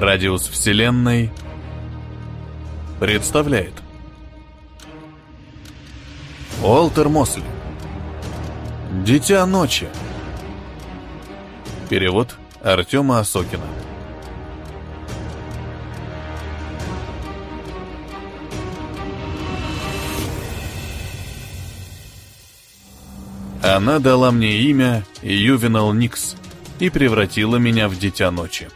Радиус Вселенной представляет Уолтер Мосли Дитя ночи Перевод Артема Осокина. Она дала мне имя Ювенал Никс и превратила меня в Дитя Ночи.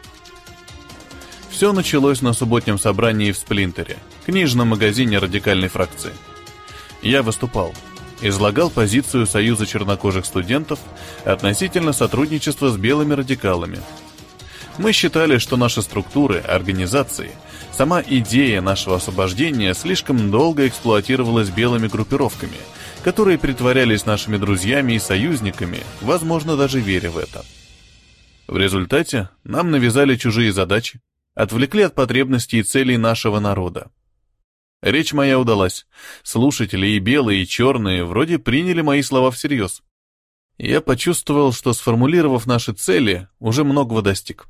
Все началось на субботнем собрании в Сплинтере, книжном магазине радикальной фракции. Я выступал, излагал позицию Союза чернокожих студентов относительно сотрудничества с белыми радикалами. Мы считали, что наши структуры, организации, сама идея нашего освобождения слишком долго эксплуатировалась белыми группировками, которые притворялись нашими друзьями и союзниками, возможно, даже веря в это. В результате нам навязали чужие задачи, отвлекли от потребностей и целей нашего народа. Речь моя удалась. Слушатели и белые, и черные вроде приняли мои слова всерьез. Я почувствовал, что, сформулировав наши цели, уже многого достиг.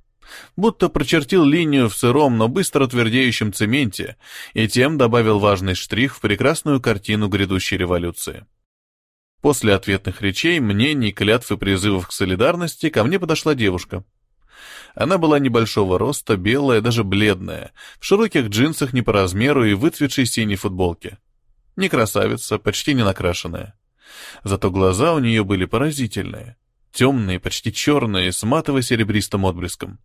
Будто прочертил линию в сыром, но быстро твердеющем цементе, и тем добавил важный штрих в прекрасную картину грядущей революции. После ответных речей, мнений, клятв и призывов к солидарности ко мне подошла девушка — она была небольшого роста, белая, даже бледная, в широких джинсах не по размеру и выцветшей синей футболке. Не красавица, почти не накрашенная. Зато глаза у нее были поразительные. Темные, почти черные, с матово-серебристым отблеском.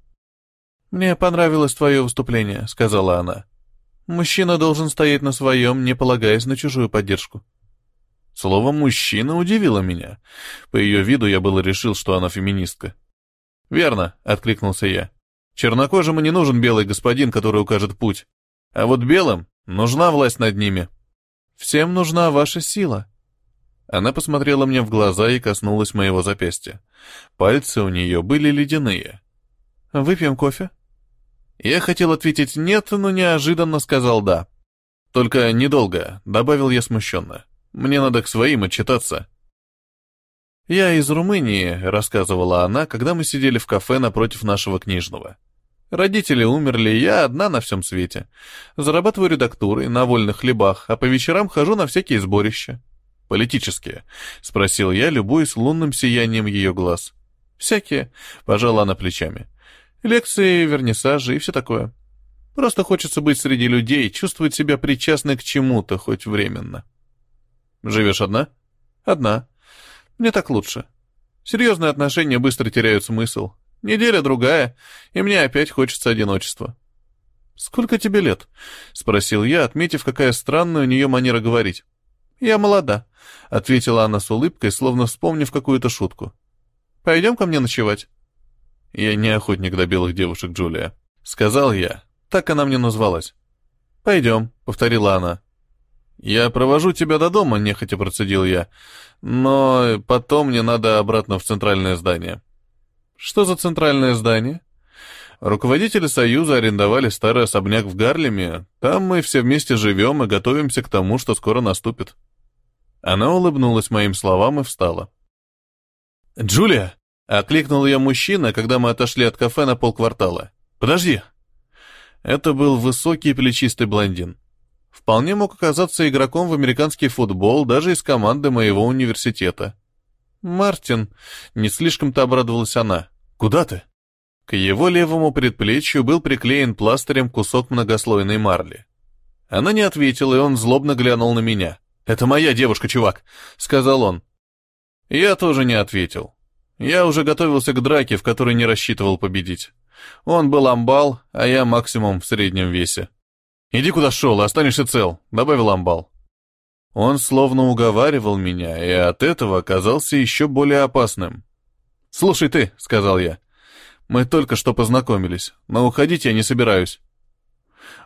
«Мне понравилось твое выступление», — сказала она. «Мужчина должен стоять на своем, не полагаясь на чужую поддержку». Слово «мужчина» удивило меня. По ее виду я было решил, что она феминистка. «Верно», — откликнулся я. «Чернокожим не нужен белый господин, который укажет путь. А вот белым нужна власть над ними. Всем нужна ваша сила». Она посмотрела мне в глаза и коснулась моего запястья. Пальцы у нее были ледяные. «Выпьем кофе?» Я хотел ответить «нет», но неожиданно сказал «да». «Только недолго», — добавил я смущенно. «Мне надо к своим отчитаться». «Я из Румынии», — рассказывала она, когда мы сидели в кафе напротив нашего книжного. «Родители умерли, я одна на всем свете. Зарабатываю редактурой, на вольных хлебах, а по вечерам хожу на всякие сборища». «Политические?» — спросил я, любуясь лунным сиянием ее глаз. «Всякие», — пожала она плечами. «Лекции, вернисажи и все такое. Просто хочется быть среди людей, чувствовать себя причастной к чему-то, хоть временно». «Живешь одна?» «Одна», мне так лучше. Серьезные отношения быстро теряют смысл. Неделя-другая, и мне опять хочется одиночества. «Сколько тебе лет?» — спросил я, отметив, какая странная у нее манера говорить. «Я молода», — ответила она с улыбкой, словно вспомнив какую-то шутку. «Пойдем ко мне ночевать?» «Я не охотник до белых девушек, Джулия», — сказал я. Так она мне назвалась. «Пойдем», — повторила она. «Я провожу тебя до дома», — нехотя процедил я. «Но потом мне надо обратно в центральное здание». «Что за центральное здание?» Руководители Союза арендовали старый особняк в Гарлеме. Там мы все вместе живем и готовимся к тому, что скоро наступит. Она улыбнулась моим словам и встала. «Джулия!» — окликнул ее мужчина, когда мы отошли от кафе на полквартала. «Подожди!» Это был высокий плечистый блондин. Вполне мог оказаться игроком в американский футбол даже из команды моего университета. «Мартин», — не слишком-то обрадовалась она. «Куда ты?» К его левому предплечью был приклеен пластырем кусок многослойной марли. Она не ответила, и он злобно глянул на меня. «Это моя девушка, чувак», — сказал он. Я тоже не ответил. Я уже готовился к драке, в которой не рассчитывал победить. Он был амбал, а я максимум в среднем весе. «Иди куда шел, останешься цел», — добавил Амбал. Он словно уговаривал меня, и от этого оказался еще более опасным. «Слушай ты», — сказал я, — «мы только что познакомились, но уходить я не собираюсь».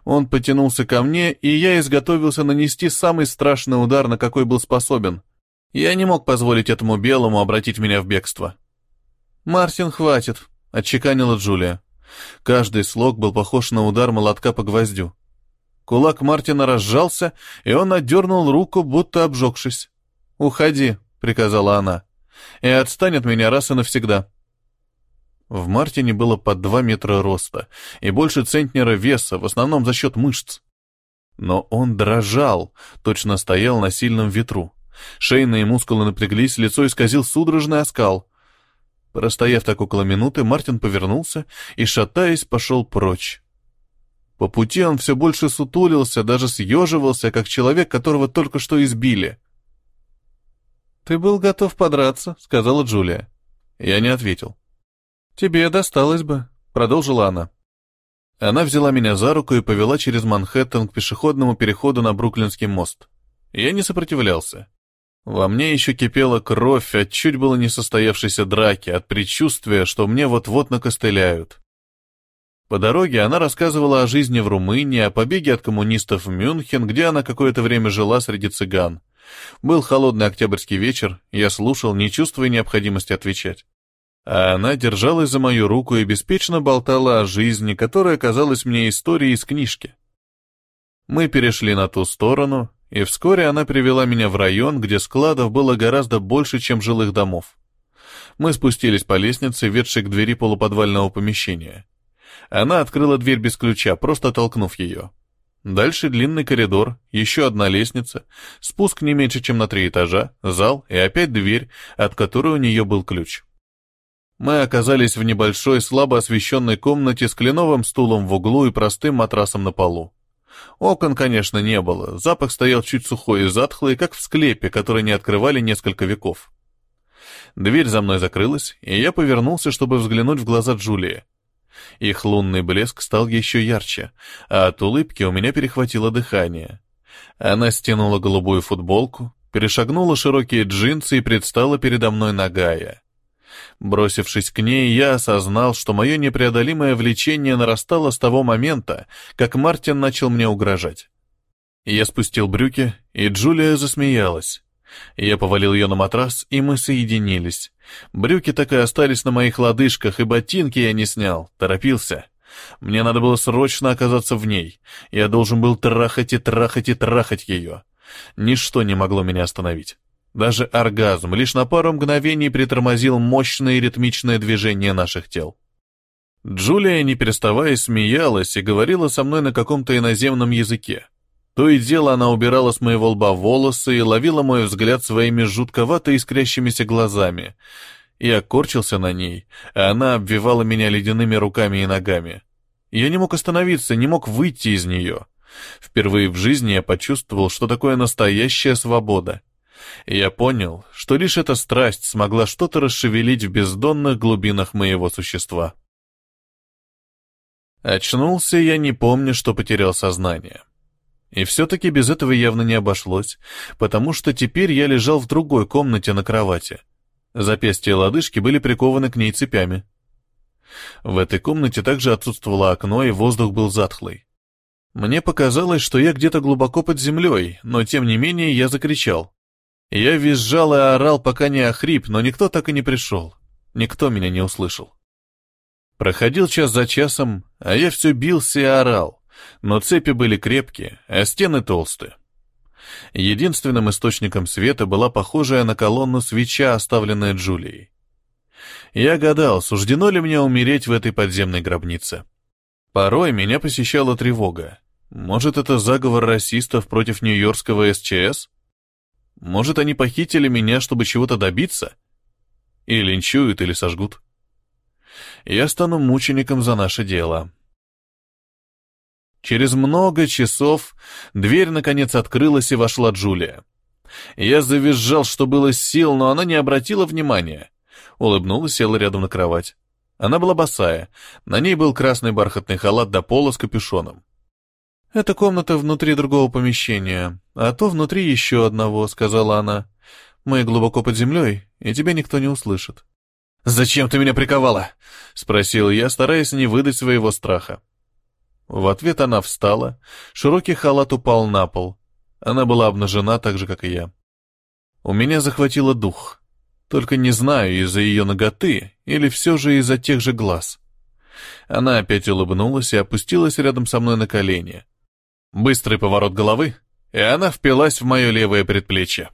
Он потянулся ко мне, и я изготовился нанести самый страшный удар, на какой был способен. Я не мог позволить этому белому обратить меня в бегство. «Мартин, хватит», — отчеканила Джулия. Каждый слог был похож на удар молотка по гвоздю. Кулак Мартина разжался, и он отдернул руку, будто обжегшись. «Уходи», — приказала она, — «и отстань от меня раз и навсегда». В Мартине было под 2 метра роста и больше центнера веса, в основном за счет мышц. Но он дрожал, точно стоял на сильном ветру. Шейные мускулы напряглись, лицо исказил судорожный оскал. Простояв так около минуты, Мартин повернулся и, шатаясь, пошел прочь. По пути он все больше сутулился, даже съеживался, как человек, которого только что избили. «Ты был готов подраться», — сказала Джулия. Я не ответил. «Тебе досталось бы», — продолжила она. Она взяла меня за руку и повела через Манхэттен к пешеходному переходу на Бруклинский мост. Я не сопротивлялся. Во мне еще кипела кровь от чуть было не состоявшейся драки, от предчувствия, что мне вот-вот накостыляют. По дороге она рассказывала о жизни в Румынии, о побеге от коммунистов в Мюнхен, где она какое-то время жила среди цыган. Был холодный октябрьский вечер, я слушал, не чувствуя необходимости отвечать. А она держалась за мою руку и беспечно болтала о жизни, которая казалась мне историей из книжки. Мы перешли на ту сторону, и вскоре она привела меня в район, где складов было гораздо больше, чем жилых домов. Мы спустились по лестнице, ведшей к двери полуподвального помещения. Она открыла дверь без ключа, просто толкнув ее. Дальше длинный коридор, еще одна лестница, спуск не меньше, чем на три этажа, зал и опять дверь, от которой у нее был ключ. Мы оказались в небольшой, слабо освещенной комнате с кленовым стулом в углу и простым матрасом на полу. Окон, конечно, не было, запах стоял чуть сухой и затхлый, как в склепе, который не открывали несколько веков. Дверь за мной закрылась, и я повернулся, чтобы взглянуть в глаза Джулии. Их лунный блеск стал еще ярче, а от улыбки у меня перехватило дыхание. Она стянула голубую футболку, перешагнула широкие джинсы и предстала передо мной нагая. Бросившись к ней, я осознал, что мое непреодолимое влечение нарастало с того момента, как Мартин начал мне угрожать. Я спустил брюки, и Джулия засмеялась. Я повалил ее на матрас, и мы соединились. Брюки так и остались на моих лодыжках, и ботинки я не снял, торопился. Мне надо было срочно оказаться в ней. Я должен был трахать и трахать и трахать ее. Ничто не могло меня остановить. Даже оргазм лишь на пару мгновений притормозил мощное ритмичное движение наших тел. Джулия, не переставая, смеялась и говорила со мной на каком-то иноземном языке. То и дело она убирала с моего лба волосы и ловила мой взгляд своими жутковато искрящимися глазами. Я корчился на ней, а она обвивала меня ледяными руками и ногами. Я не мог остановиться, не мог выйти из нее. Впервые в жизни я почувствовал, что такое настоящая свобода. Я понял, что лишь эта страсть смогла что-то расшевелить в бездонных глубинах моего существа. Очнулся я, не помню, что потерял сознание. И все-таки без этого явно не обошлось, потому что теперь я лежал в другой комнате на кровати. Запястья и лодыжки были прикованы к ней цепями. В этой комнате также отсутствовало окно, и воздух был затхлый. Мне показалось, что я где-то глубоко под землей, но тем не менее я закричал. Я визжал и орал, пока не охрип, но никто так и не пришел. Никто меня не услышал. Проходил час за часом, а я все бился и орал но цепи были крепкие, а стены толстые. Единственным источником света была похожая на колонну свеча, оставленная Джулией. Я гадал, суждено ли мне умереть в этой подземной гробнице. Порой меня посещала тревога. Может, это заговор расистов против нью-йоркского СЧС? Может, они похитили меня, чтобы чего-то добиться? И линчуют, или сожгут. Я стану мучеником за наше дело. Через много часов дверь наконец открылась и вошла Джулия. Я завизжал, что было сил, но она не обратила внимания. Улыбнулась, села рядом на кровать. Она была босая, на ней был красный бархатный халат до пола с капюшоном. «Это комната внутри другого помещения, а то внутри еще одного», — сказала она. «Мы глубоко под землей, и тебя никто не услышит». «Зачем ты меня приковала?» — спросил я, стараясь не выдать своего страха. В ответ она встала, широкий халат упал на пол. Она была обнажена так же, как и я. У меня захватило дух. Только не знаю, из-за ее ноготы или все же из-за тех же глаз. Она опять улыбнулась и опустилась рядом со мной на колени. Быстрый поворот головы, и она впилась в мое левое предплечье.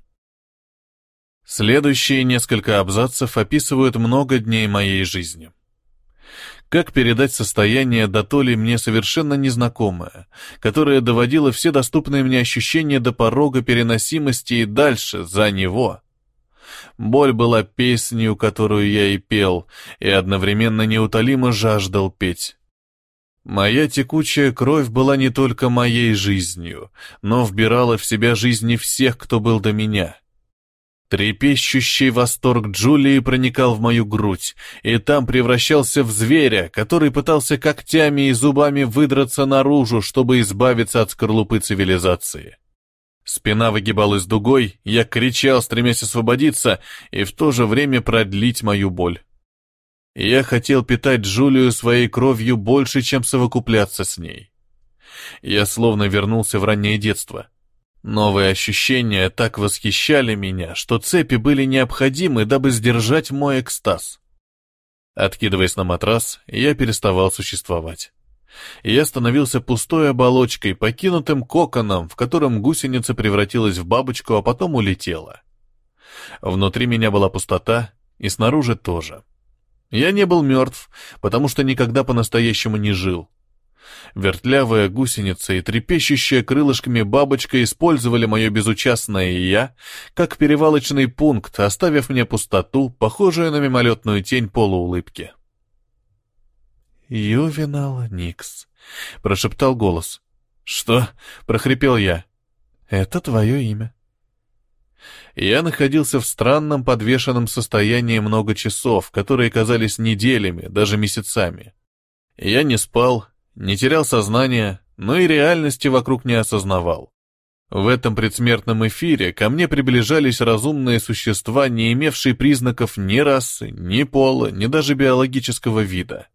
Следующие несколько абзацев описывают много дней моей жизни. Как передать состояние до то ли мне совершенно незнакомое, которое доводило все доступные мне ощущения до порога переносимости и дальше, за него? Боль была песнью, которую я и пел, и одновременно неутолимо жаждал петь. Моя текучая кровь была не только моей жизнью, но вбирала в себя жизни всех, кто был до меня. Трепещущий восторг Джулии проникал в мою грудь, и там превращался в зверя, который пытался когтями и зубами выдраться наружу, чтобы избавиться от скорлупы цивилизации. Спина выгибалась дугой, я кричал, стремясь освободиться, и в то же время продлить мою боль. Я хотел питать Джулию своей кровью больше, чем совокупляться с ней. Я словно вернулся в раннее детство. Новые ощущения так восхищали меня, что цепи были необходимы, дабы сдержать мой экстаз. Откидываясь на матрас, я переставал существовать. Я становился пустой оболочкой, покинутым коконом, в котором гусеница превратилась в бабочку, а потом улетела. Внутри меня была пустота, и снаружи тоже. Я не был мертв, потому что никогда по-настоящему не жил. Вертлявая гусеница и трепещущая крылышками бабочка использовали мое безучастное «я» как перевалочный пункт, оставив мне пустоту, похожую на мимолетную тень полуулыбки. «Ювенал Никс», — прошептал голос. «Что?» — прохрипел я. «Это твое имя». Я находился в странном подвешенном состоянии много часов, которые казались неделями, даже месяцами. Я не спал, не терял сознание, но и реальности вокруг не осознавал. В этом предсмертном эфире ко мне приближались разумные существа, не имевшие признаков ни расы, ни пола, ни даже биологического вида.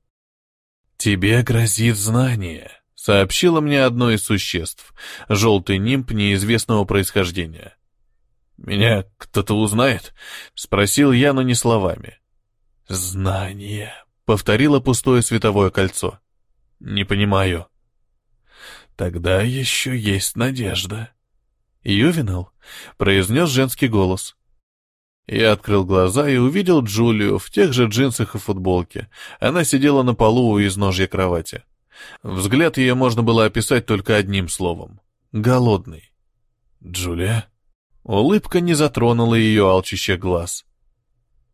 «Тебе грозит знание», — сообщило мне одно из существ, желтый нимб неизвестного происхождения. «Меня кто-то узнает?» — спросил я, но не словами. «Знание», — повторило пустое световое кольцо. «Не понимаю». «Тогда еще есть надежда». «Ювенал», — произнес женский голос. Я открыл глаза и увидел Джулию в тех же джинсах и футболке. Она сидела на полу у изножья кровати. Взгляд ее можно было описать только одним словом — голодный. «Джулия?» Улыбка не затронула ее алчущих глаз.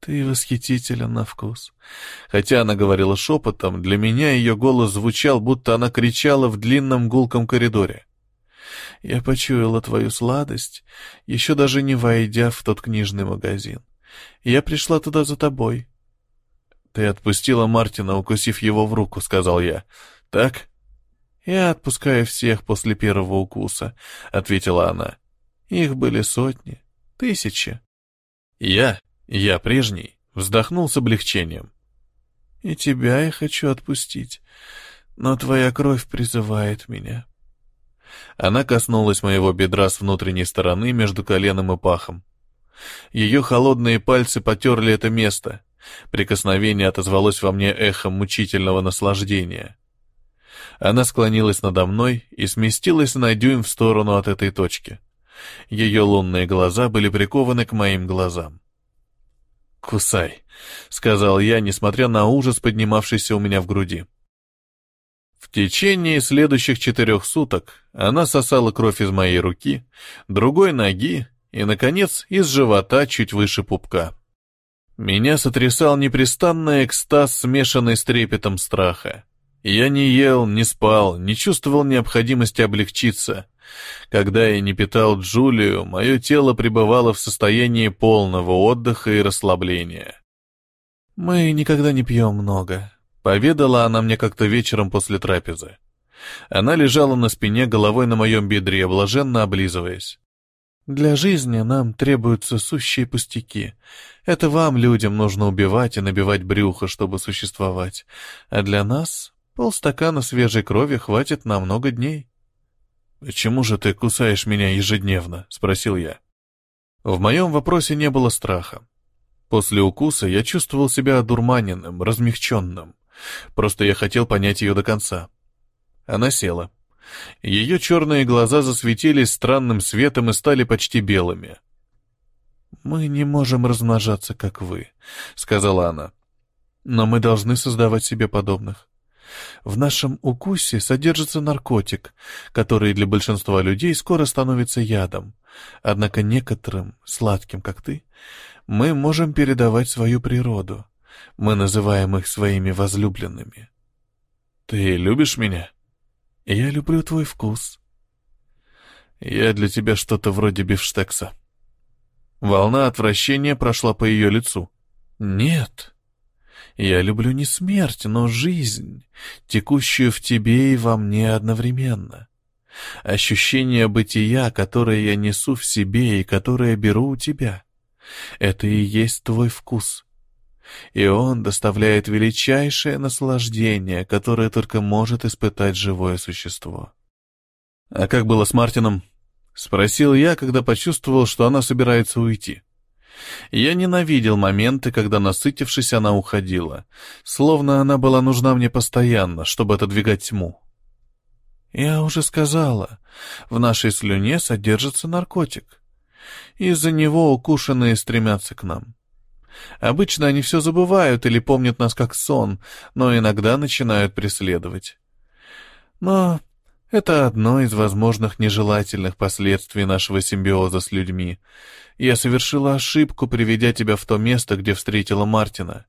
«Ты восхитителен на вкус». Хотя она говорила шепотом, для меня ее голос звучал, будто она кричала в длинном гулком коридоре. «Я почуяла твою сладость, еще даже не войдя в тот книжный магазин. Я пришла туда за тобой». «Ты отпустила Мартина, укусив его в руку», — сказал я. «Так?» «Я отпускаю всех после первого укуса», — ответила она. «Их были сотни, тысячи». «Я я прежний вздохнул с облегчением. «И тебя я хочу отпустить, но твоя кровь призывает меня». Она коснулась моего бедра с внутренней стороны между коленом и пахом. Ее холодные пальцы потерли это место. Прикосновение отозвалось во мне эхом мучительного наслаждения. Она склонилась надо мной и сместилась на дюйм в сторону от этой точки. Ее лунные глаза были прикованы к моим глазам. «Кусай», — сказал я, несмотря на ужас, поднимавшийся у меня в груди. В течение следующих четырех суток она сосала кровь из моей руки, другой ноги и, наконец, из живота чуть выше пупка. Меня сотрясал непрестанный экстаз, смешанный с трепетом страха. Я не ел, не спал, не чувствовал необходимости облегчиться. Когда я не питал Джулию, мое тело пребывало в состоянии полного отдыха и расслабления. «Мы никогда не пьем много», — поведала она мне как-то вечером после трапезы. Она лежала на спине головой на моем бедре, блаженно облизываясь. «Для жизни нам требуются сущие пустяки. Это вам, людям, нужно убивать и набивать брюхо, чтобы существовать. А для нас полстакана свежей крови хватит на много дней». «Почему же ты кусаешь меня ежедневно?» — спросил я. В моем вопросе не было страха. После укуса я чувствовал себя одурманенным, размягченным. Просто я хотел понять ее до конца. Она села. Ее черные глаза засветились странным светом и стали почти белыми. «Мы не можем размножаться, как вы», — сказала она. Но мы должны создавать себе подобных. В нашем укусе содержится наркотик, который для большинства людей скоро становится ядом. Однако некоторым, сладким, как ты, мы можем передавать свою природу. Мы называем их своими возлюбленными. Ты любишь меня? Я люблю твой вкус. Я для тебя что-то вроде бифштекса. Волна отвращения прошла по ее лицу. Нет. Я люблю не смерть, но жизнь, текущую в тебе и во мне одновременно. Ощущение бытия, которое я несу в себе и которое беру у тебя. Это и есть твой вкус. И он доставляет величайшее наслаждение, которое только может испытать живое существо. А как было с Мартином? Спросил я, когда почувствовал, что она собирается уйти. Я ненавидел моменты, когда, насытившись, она уходила, словно она была нужна мне постоянно, чтобы отодвигать тьму. Я уже сказала, в нашей слюне содержится наркотик. Из-за него укушенные стремятся к нам. Обычно они все забывают или помнят нас как сон, но иногда начинают преследовать. Но это одно из возможных нежелательных последствий нашего симбиоза с людьми. Я совершила ошибку, приведя тебя в то место, где встретила Мартина.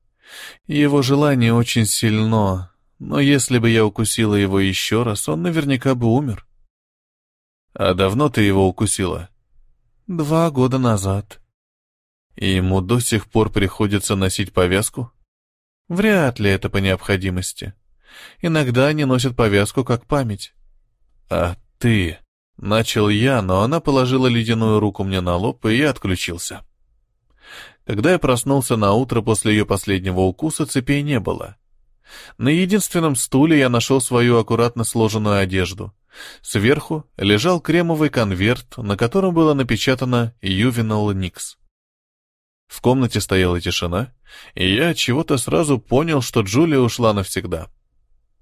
Его желание очень сильно, но если бы я укусила его еще раз, он наверняка бы умер. А давно ты его укусила? Два года назад. И ему до сих пор приходится носить повязку? Вряд ли это по необходимости. Иногда они носят повязку как память. А ты... Начал я, но она положила ледяную руку мне на лоб, и я отключился. Когда я проснулся на утро после ее последнего укуса, цепей не было. На единственном стуле я нашел свою аккуратно сложенную одежду. Сверху лежал кремовый конверт, на котором было напечатано «Ювенал Никс». В комнате стояла тишина, и я чего-то сразу понял, что Джулия ушла навсегда.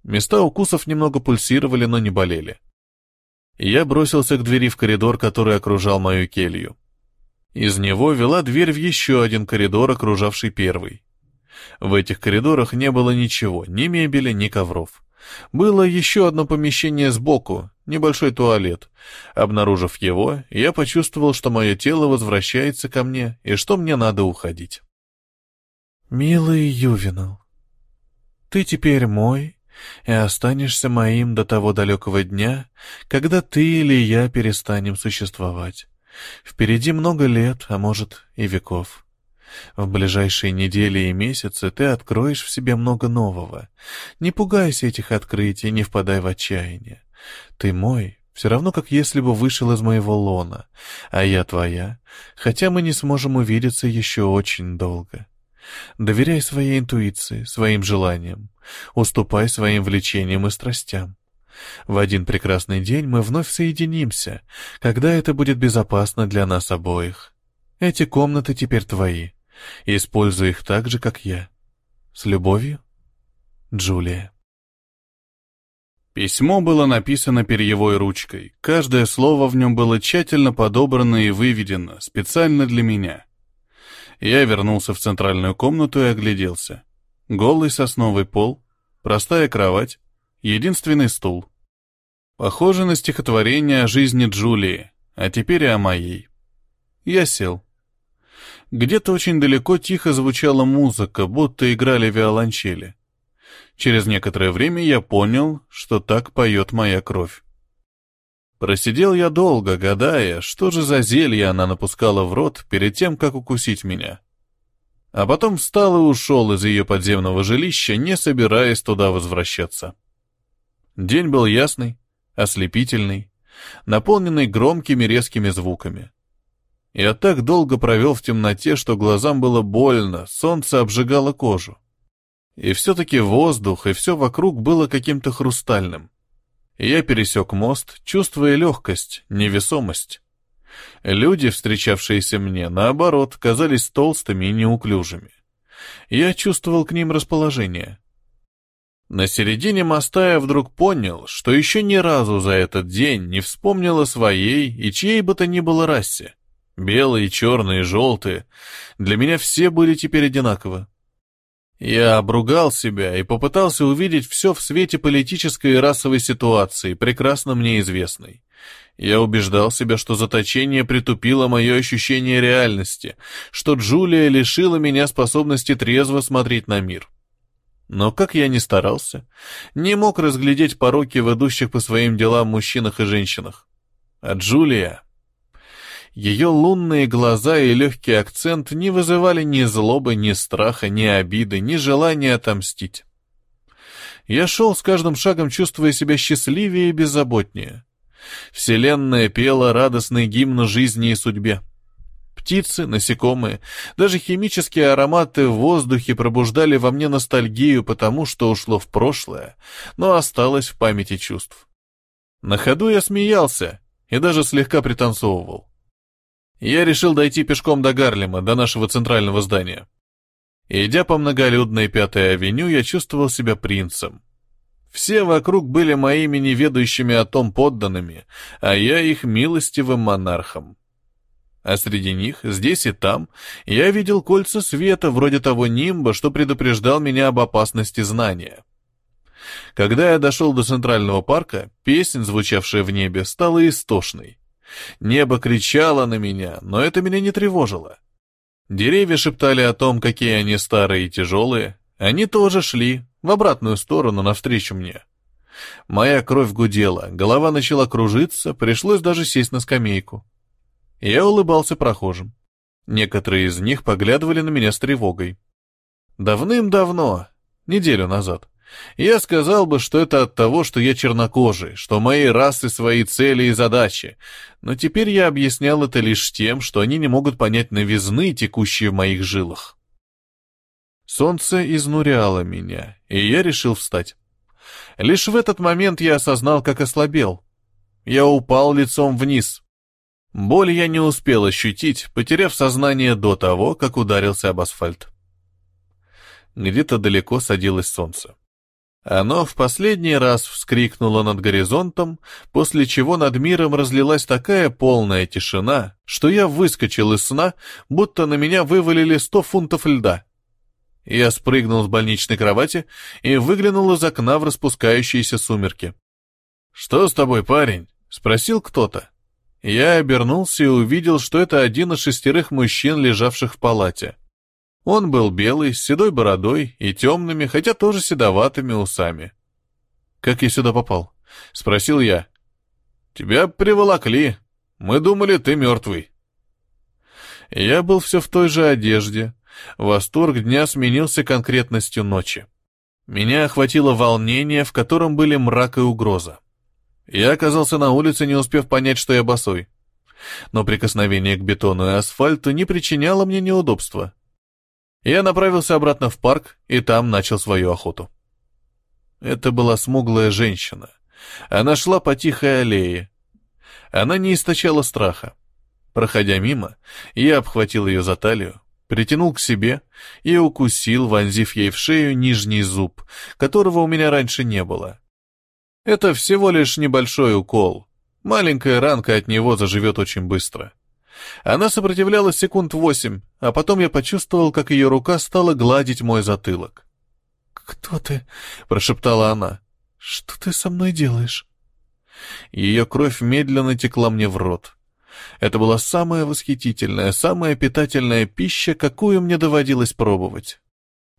Места укусов немного пульсировали, но не болели. Я бросился к двери в коридор, который окружал мою келью. Из него вела дверь в еще один коридор, окружавший первый. В этих коридорах не было ничего, ни мебели, ни ковров. Было еще одно помещение сбоку, небольшой туалет. Обнаружив его, я почувствовал, что мое тело возвращается ко мне и что мне надо уходить. «Милый Ювенал, ты теперь мой и останешься моим до того далекого дня, когда ты или я перестанем существовать. Впереди много лет, а может и веков. В ближайшие недели и месяцы ты откроешь в себе много нового. Не пугайся этих открытий, не впадай в отчаяние. Ты мой, все равно как если бы вышел из моего лона, а я твоя, хотя мы не сможем увидеться еще очень долго. Доверяй своей интуиции, своим желаниям, уступай своим влечениям и страстям. В один прекрасный день мы вновь соединимся, когда это будет безопасно для нас обоих. Эти комнаты теперь твои. Используй их так же, как я. С любовью, Джулия. Письмо было написано перьевой ручкой. Каждое слово в нем было тщательно подобрано и выведено, специально для меня. Я вернулся в центральную комнату и огляделся. Голый сосновый пол, простая кровать, единственный стул. Похоже на стихотворение о жизни Джулии, а теперь и о моей. Я сел. Где-то очень далеко тихо звучала музыка, будто играли виолончели. Через некоторое время я понял, что так поет моя кровь. Просидел я долго, гадая, что же за зелье она напускала в рот перед тем, как укусить меня. А потом встал и ушел из ее подземного жилища, не собираясь туда возвращаться. День был ясный, ослепительный, наполненный громкими резкими звуками. Я так долго провел в темноте, что глазам было больно, солнце обжигало кожу. И все-таки воздух, и все вокруг было каким-то хрустальным. Я пересек мост, чувствуя легкость, невесомость. Люди, встречавшиеся мне, наоборот, казались толстыми и неуклюжими. Я чувствовал к ним расположение. На середине моста я вдруг понял, что еще ни разу за этот день не вспомнил о своей и чьей бы то ни было расе. Белые, черные, желтые. Для меня все были теперь одинаковы. Я обругал себя и попытался увидеть все в свете политической и расовой ситуации, прекрасно мне известной. Я убеждал себя, что заточение притупило мое ощущение реальности, что Джулия лишила меня способности трезво смотреть на мир. Но как я ни старался, не мог разглядеть пороки в идущих по своим делам мужчинах и женщинах. А Джулия... Ее лунные глаза и легкий акцент не вызывали ни злобы, ни страха, ни обиды, ни желания отомстить. Я шел с каждым шагом, чувствуя себя счастливее и беззаботнее. Вселенная пела радостный гимн жизни и судьбе. Птицы, насекомые, даже химические ароматы в воздухе пробуждали во мне ностальгию потому, что ушло в прошлое, но осталось в памяти чувств. На ходу я смеялся и даже слегка пританцовывал. Я решил дойти пешком до Гарлема, до нашего центрального здания. Идя по многолюдной Пятой авеню, я чувствовал себя принцем. Все вокруг были моими неведающими о том подданными, а я их милостивым монархом. А среди них, здесь и там, я видел кольца света, вроде того нимба, что предупреждал меня об опасности знания. Когда я дошел до Центрального парка, песнь, звучавшая в небе, стала истошной. Небо кричало на меня, но это меня не тревожило. Деревья шептали о том, какие они старые и тяжелые. Они тоже шли, в обратную сторону, навстречу мне. Моя кровь гудела, голова начала кружиться, пришлось даже сесть на скамейку. Я улыбался прохожим. Некоторые из них поглядывали на меня с тревогой. Давным-давно, неделю назад, я сказал бы, что это от того, что я чернокожий, что моей расы свои цели и задачи, но теперь я объяснял это лишь тем, что они не могут понять новизны, текущие в моих жилах. Солнце изнуряло меня, и я решил встать. Лишь в этот момент я осознал, как ослабел. Я упал лицом вниз. Боль я не успел ощутить, потеряв сознание до того, как ударился об асфальт. Где-то далеко садилось солнце. Оно в последний раз вскрикнуло над горизонтом, после чего над миром разлилась такая полная тишина, что я выскочил из сна, будто на меня вывалили сто фунтов льда. Я спрыгнул с больничной кровати и выглянул из окна в распускающиеся сумерки. «Что с тобой, парень?» — спросил кто-то. Я обернулся и увидел, что это один из шестерых мужчин, лежавших в палате. Он был белый, с седой бородой и темными, хотя тоже седоватыми усами. «Как я сюда попал?» — спросил я. «Тебя приволокли. Мы думали, ты мертвый». Я был все в той же одежде. Восторг дня сменился конкретностью ночи. Меня охватило волнение, в котором были мрак и угроза. Я оказался на улице, не успев понять, что я босой. Но прикосновение к бетону и асфальту не причиняло мне неудобства. Я направился обратно в парк и там начал свою охоту. Это была смуглая женщина. Она шла по тихой аллее. Она не источала страха. Проходя мимо, я обхватил ее за талию, притянул к себе и укусил, вонзив ей в шею нижний зуб, которого у меня раньше не было. Это всего лишь небольшой укол. Маленькая ранка от него заживет очень быстро. Она сопротивлялась секунд восемь, а потом я почувствовал, как ее рука стала гладить мой затылок. «Кто ты?» — прошептала она. «Что ты со мной делаешь?» Ее кровь медленно текла мне в рот. Это была самая восхитительная, самая питательная пища, какую мне доводилось пробовать.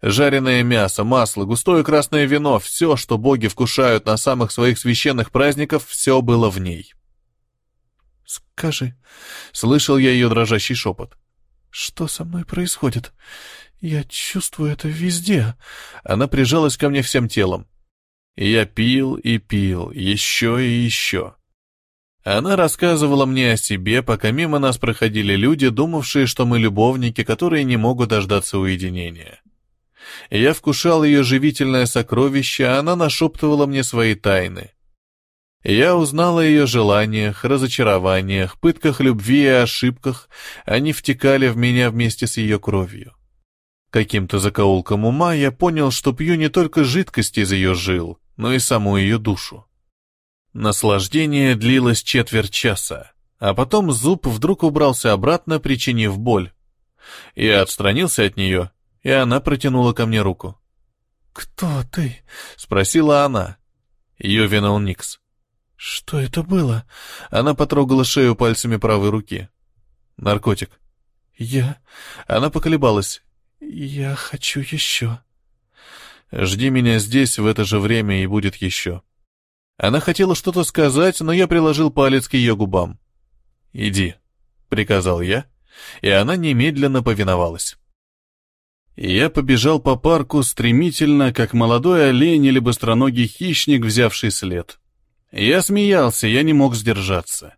Жареное мясо, масло, густое красное вино, все, что боги вкушают на самых своих священных праздниках, все было в ней. «Скажи», — слышал я ее дрожащий шепот, — «что со мной происходит? Я чувствую это везде». Она прижалась ко мне всем телом. Я пил и пил, еще и еще. Она рассказывала мне о себе, пока мимо нас проходили люди, думавшие, что мы любовники, которые не могут дождаться уединения. Я вкушал ее живительное сокровище, а она нашептывала мне свои тайны. Я узнал о ее желаниях, разочарованиях, пытках любви и ошибках, они втекали в меня вместе с ее кровью. Каким-то закоулком ума я понял, что пью не только жидкость из ее жил, но и саму ее душу. Наслаждение длилось четверть часа, а потом зуб вдруг убрался обратно, причинив боль. Я отстранился от нее и она протянула ко мне руку. «Кто ты?» — спросила она. Ювенал Никс. «Что это было?» Она потрогала шею пальцами правой руки. «Наркотик». «Я...» Она поколебалась. «Я хочу еще». «Жди меня здесь в это же время, и будет еще». Она хотела что-то сказать, но я приложил палец к ее губам. «Иди», — приказал я, и она немедленно повиновалась. Я побежал по парку стремительно, как молодой олень или быстроногий хищник, взявший след. Я смеялся, я не мог сдержаться.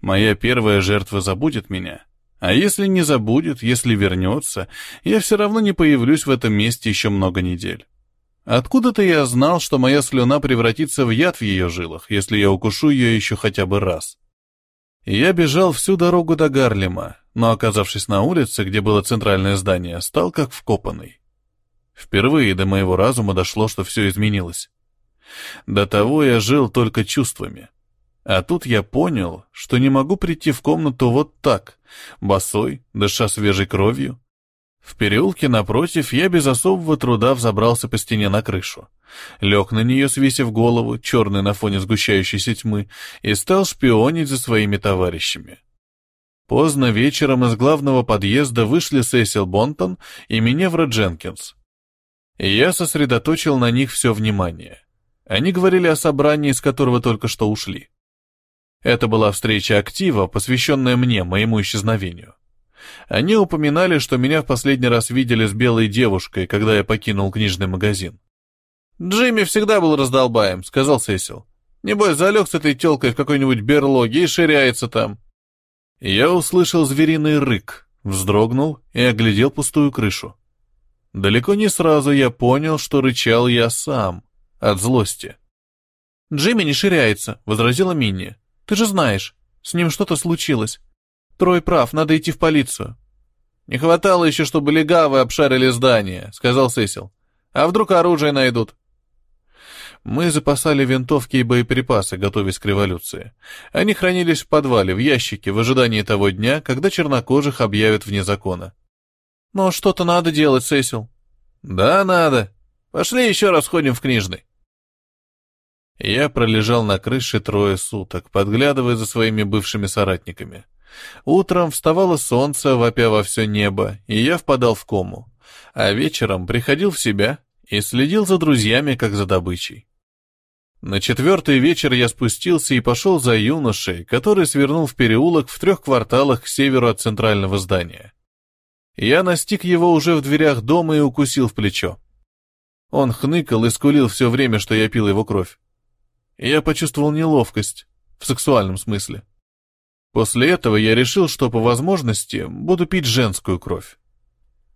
Моя первая жертва забудет меня. А если не забудет, если вернется, я все равно не появлюсь в этом месте еще много недель. Откуда-то я знал, что моя слюна превратится в яд в ее жилах, если я укушу ее еще хотя бы раз. Я бежал всю дорогу до Гарлема, но, оказавшись на улице, где было центральное здание, стал как вкопанный. Впервые до моего разума дошло, что все изменилось. До того я жил только чувствами. А тут я понял, что не могу прийти в комнату вот так, босой, дыша свежей кровью. В переулке напротив я без особого труда взобрался по стене на крышу. Лег на нее, свесив голову, черный на фоне сгущающейся тьмы, и стал шпионить за своими товарищами. Поздно вечером из главного подъезда вышли Сесил Бонтон и Миневра Дженкинс. И я сосредоточил на них все внимание. Они говорили о собрании, с которого только что ушли. Это была встреча актива, посвященная мне, моему исчезновению. Они упоминали, что меня в последний раз видели с белой девушкой, когда я покинул книжный магазин. «Джимми всегда был раздолбаем», — сказал Сесил. «Небось, залег с этой телкой в какой-нибудь берлоге и ширяется там». Я услышал звериный рык, вздрогнул и оглядел пустую крышу. Далеко не сразу я понял, что рычал я сам, от злости. «Джимми не ширяется», — возразила Минни. Ты же знаешь, с ним что-то случилось. Трой прав, надо идти в полицию. Не хватало еще, чтобы легавы обшарили здание, сказал Сесил. А вдруг оружие найдут? Мы запасали винтовки и боеприпасы, готовясь к революции. Они хранились в подвале, в ящике, в ожидании того дня, когда чернокожих объявят вне закона. «Но что-то надо делать, Сесил». «Да, надо. Пошли еще раз ходим в книжный». Я пролежал на крыше трое суток, подглядывая за своими бывшими соратниками. Утром вставало солнце, вопя во все небо, и я впадал в кому. А вечером приходил в себя и следил за друзьями, как за добычей. На четвертый вечер я спустился и пошел за юношей, который свернул в переулок в трех кварталах к северу от центрального здания. Я настиг его уже в дверях дома и укусил в плечо. Он хныкал и скулил все время, что я пил его кровь. Я почувствовал неловкость, в сексуальном смысле. После этого я решил, что по возможности буду пить женскую кровь.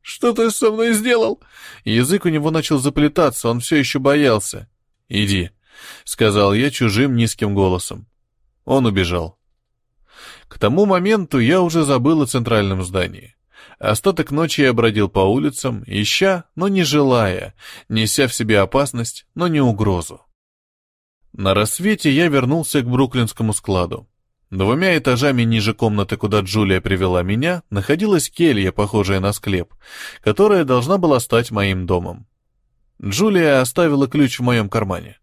«Что ты со мной сделал?» Язык у него начал заплетаться, он все еще боялся. «Иди», — сказал я чужим низким голосом. Он убежал. К тому моменту я уже забыл о центральном здании. Остаток ночи я бродил по улицам, ища, но не желая, неся в себе опасность, но не угрозу. На рассвете я вернулся к бруклинскому складу. Двумя этажами ниже комнаты, куда Джулия привела меня, находилась келья, похожая на склеп, которая должна была стать моим домом. Джулия оставила ключ в моем кармане.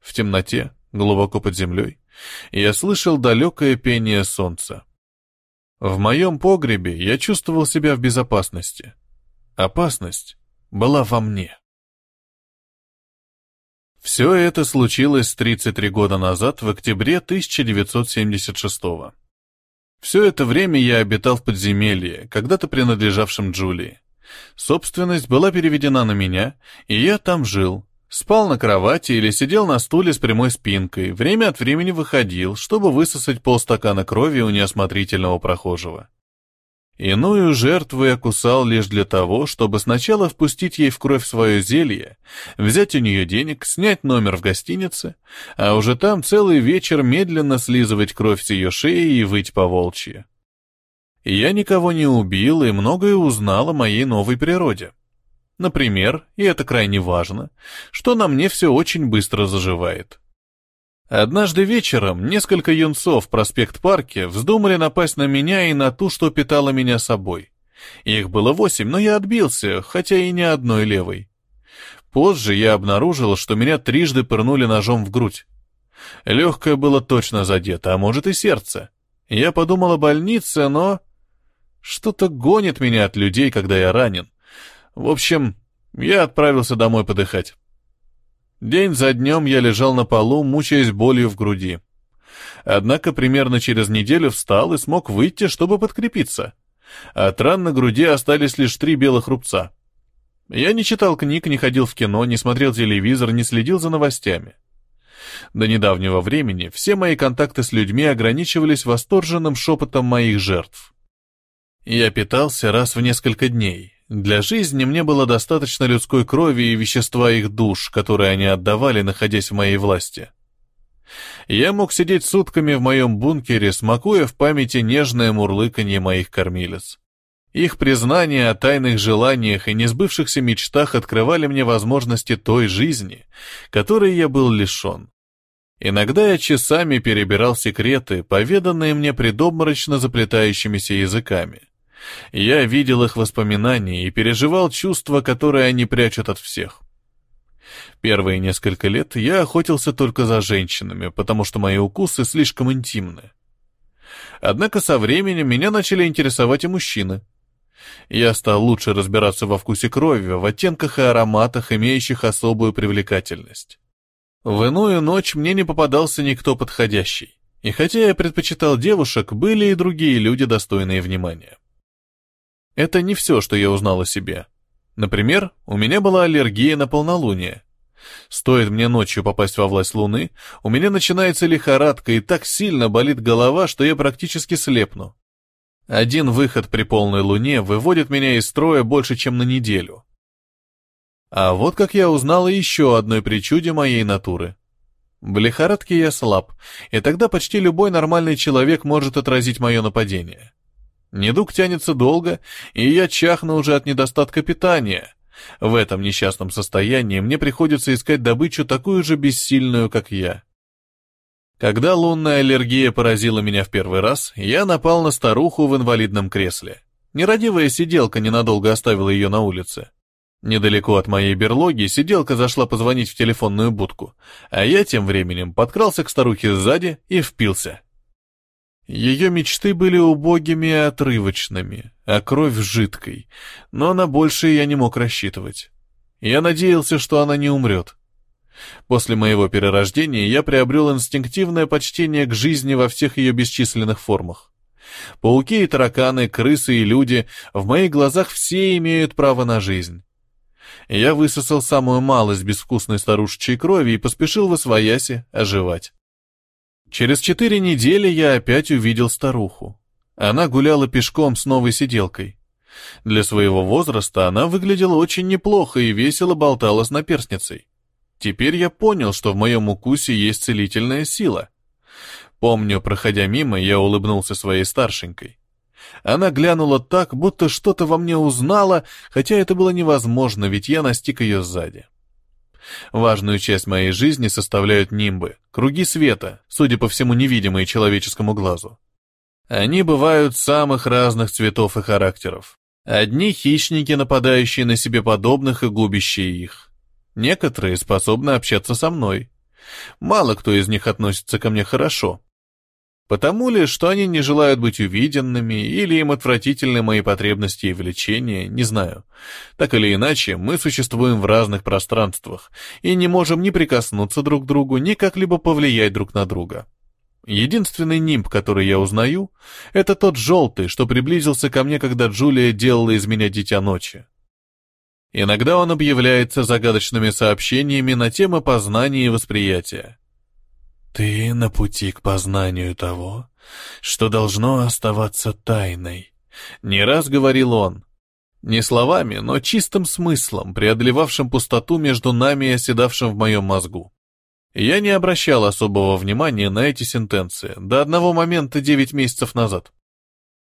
В темноте, глубоко под землей, я слышал далекое пение солнца. В моем погребе я чувствовал себя в безопасности. Опасность была во мне. Все это случилось 33 года назад, в октябре 1976 -го. Все это время я обитал в подземелье, когда-то принадлежавшем Джулии. Собственность была переведена на меня, и я там жил. Спал на кровати или сидел на стуле с прямой спинкой, время от времени выходил, чтобы высосать полстакана крови у неосмотрительного прохожего. Иную жертву я кусал лишь для того, чтобы сначала впустить ей в кровь свое зелье, взять у нее денег, снять номер в гостинице, а уже там целый вечер медленно слизывать кровь с ее шеи и выть по волчьи. Я никого не убил и многое узнал о моей новой природе. Например, и это крайне важно, что на мне все очень быстро заживает. Однажды вечером несколько юнцов в проспект Парке вздумали напасть на меня и на ту, что питала меня собой. Их было восемь, но я отбился, хотя и не одной левой. Позже я обнаружил, что меня трижды пырнули ножом в грудь. Легкое было точно задето, а может и сердце. Я подумал о больнице, но... Что-то гонит меня от людей, когда я ранен. В общем, я отправился домой подыхать. День за днем я лежал на полу, мучаясь болью в груди. Однако примерно через неделю встал и смог выйти, чтобы подкрепиться. От ран на груди остались лишь три белых рубца. Я не читал книг, не ходил в кино, не смотрел телевизор, не следил за новостями. До недавнего времени все мои контакты с людьми ограничивались восторженным шепотом моих жертв. Я питался раз в несколько дней. Для жизни мне было достаточно людской крови и вещества их душ, которые они отдавали, находясь в моей власти. Я мог сидеть сутками в моем бункере, смакуя в памяти нежное мурлыканье моих кормилец. Их признания о тайных желаниях и несбывшихся мечтах открывали мне возможности той жизни, которой я был лишен. Иногда я часами перебирал секреты, поведанные мне предобморочно заплетающимися языками. Я видел их воспоминания и переживал чувства, которые они прячут от всех. Первые несколько лет я охотился только за женщинами, потому что мои укусы слишком интимны. Однако со временем меня начали интересовать и мужчины. Я стал лучше разбираться во вкусе крови, в оттенках и ароматах, имеющих особую привлекательность. В иную ночь мне не попадался никто подходящий, и хотя я предпочитал девушек, были и другие люди, достойные внимания. Это не все, что я узнал о себе. Например, у меня была аллергия на полнолуние. Стоит мне ночью попасть во власть Луны, у меня начинается лихорадка и так сильно болит голова, что я практически слепну. Один выход при полной Луне выводит меня из строя больше, чем на неделю. А вот как я узнал еще одной причуде моей натуры. В лихорадке я слаб, и тогда почти любой нормальный человек может отразить мое нападение. Недуг тянется долго, и я чахну уже от недостатка питания. В этом несчастном состоянии мне приходится искать добычу такую же бессильную, как я. Когда лунная аллергия поразила меня в первый раз, я напал на старуху в инвалидном кресле. Нерадивая сиделка ненадолго оставила ее на улице. Недалеко от моей берлоги сиделка зашла позвонить в телефонную будку, а я тем временем подкрался к старухе сзади и впился. Ее мечты были убогими и отрывочными, а кровь жидкой, но на большее я не мог рассчитывать. Я надеялся, что она не умрет. После моего перерождения я приобрел инстинктивное почтение к жизни во всех ее бесчисленных формах. Пауки и тараканы, крысы и люди, в моих глазах все имеют право на жизнь. Я высосал самую малость безвкусной старушечьей крови и поспешил в освояси оживать. Через четыре недели я опять увидел старуху. Она гуляла пешком с новой сиделкой. Для своего возраста она выглядела очень неплохо и весело болтала с наперстницей. Теперь я понял, что в моем укусе есть целительная сила. Помню, проходя мимо, я улыбнулся своей старшенькой. Она глянула так, будто что-то во мне узнала, хотя это было невозможно, ведь я настиг ее сзади. Важную часть моей жизни составляют нимбы, круги света, судя по всему невидимые человеческому глазу. Они бывают самых разных цветов и характеров. Одни хищники, нападающие на себе подобных и губящие их. Некоторые способны общаться со мной. Мало кто из них относится ко мне хорошо, Потому ли, что они не желают быть увиденными, или им отвратительны мои потребности и влечения, не знаю. Так или иначе, мы существуем в разных пространствах и не можем ни прикоснуться друг к другу, ни как-либо повлиять друг на друга. Единственный нимб, который я узнаю, это тот желтый, что приблизился ко мне, когда Джулия делала из меня дитя ночи. Иногда он объявляется загадочными сообщениями на темы познания и восприятия. «Ты на пути к познанию того, что должно оставаться тайной», — не раз говорил он. Не словами, но чистым смыслом, преодолевавшим пустоту между нами и оседавшим в моем мозгу. Я не обращал особого внимания на эти сентенции до одного момента девять месяцев назад.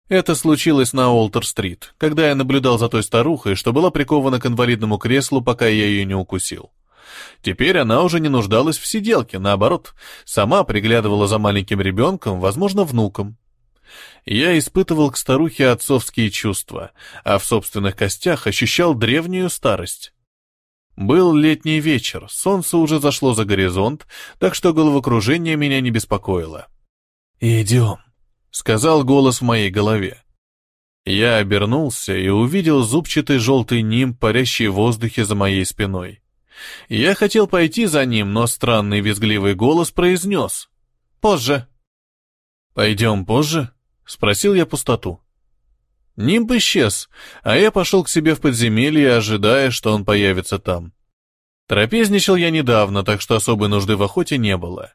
Это случилось на Олтер-стрит, когда я наблюдал за той старухой, что была прикована к инвалидному креслу, пока я ее не укусил. Теперь она уже не нуждалась в сиделке, наоборот, сама приглядывала за маленьким ребенком, возможно, внуком. Я испытывал к старухе отцовские чувства, а в собственных костях ощущал древнюю старость. Был летний вечер, солнце уже зашло за горизонт, так что головокружение меня не беспокоило. «Идем», — сказал голос в моей голове. Я обернулся и увидел зубчатый желтый нимб, парящий в воздухе за моей спиной. Я хотел пойти за ним, но странный визгливый голос произнес. «Позже». «Пойдем позже?» — спросил я пустоту. Нимб исчез, а я пошел к себе в подземелье, ожидая, что он появится там. Трапезничал я недавно, так что особой нужды в охоте не было.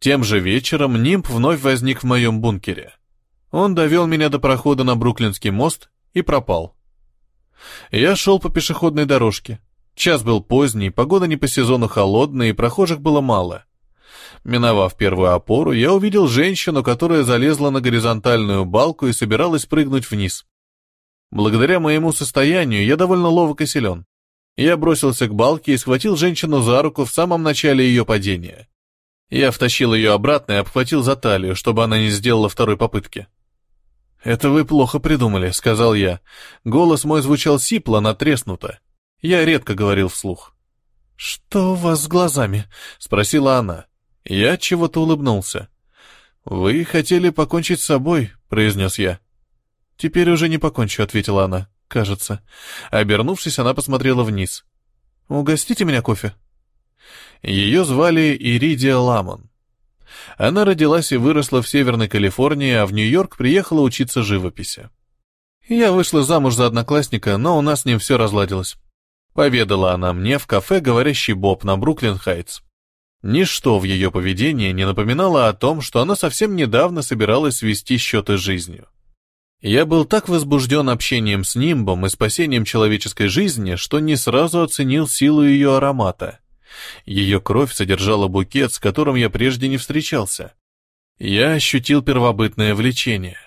Тем же вечером нимб вновь возник в моем бункере. Он довел меня до прохода на Бруклинский мост и пропал. Я шел по пешеходной дорожке. Час был поздний, погода не по сезону холодная, и прохожих было мало. Миновав первую опору, я увидел женщину, которая залезла на горизонтальную балку и собиралась прыгнуть вниз. Благодаря моему состоянию я довольно ловок и силен. Я бросился к балке и схватил женщину за руку в самом начале ее падения. Я втащил ее обратно и обхватил за талию, чтобы она не сделала второй попытки. «Это вы плохо придумали», — сказал я. Голос мой звучал сипло, натреснуто. Я редко говорил вслух. «Что у вас с глазами?» — спросила она. Я чего-то улыбнулся. «Вы хотели покончить с собой», — произнес я. «Теперь уже не покончу», — ответила она, кажется. Обернувшись, она посмотрела вниз. «Угостите меня кофе». Ее звали Иридия Ламон. Она родилась и выросла в Северной Калифорнии, а в Нью-Йорк приехала учиться живописи. Я вышла замуж за одноклассника, но у нас с ним все разладилось. Поведала она мне в кафе «Говорящий Боб» на Бруклин-Хайтс. Ничто в ее поведении не напоминало о том, что она совсем недавно собиралась свести счеты с жизнью. Я был так возбужден общением с Нимбом и спасением человеческой жизни, что не сразу оценил силу ее аромата. Ее кровь содержала букет, с которым я прежде не встречался. Я ощутил первобытное влечение.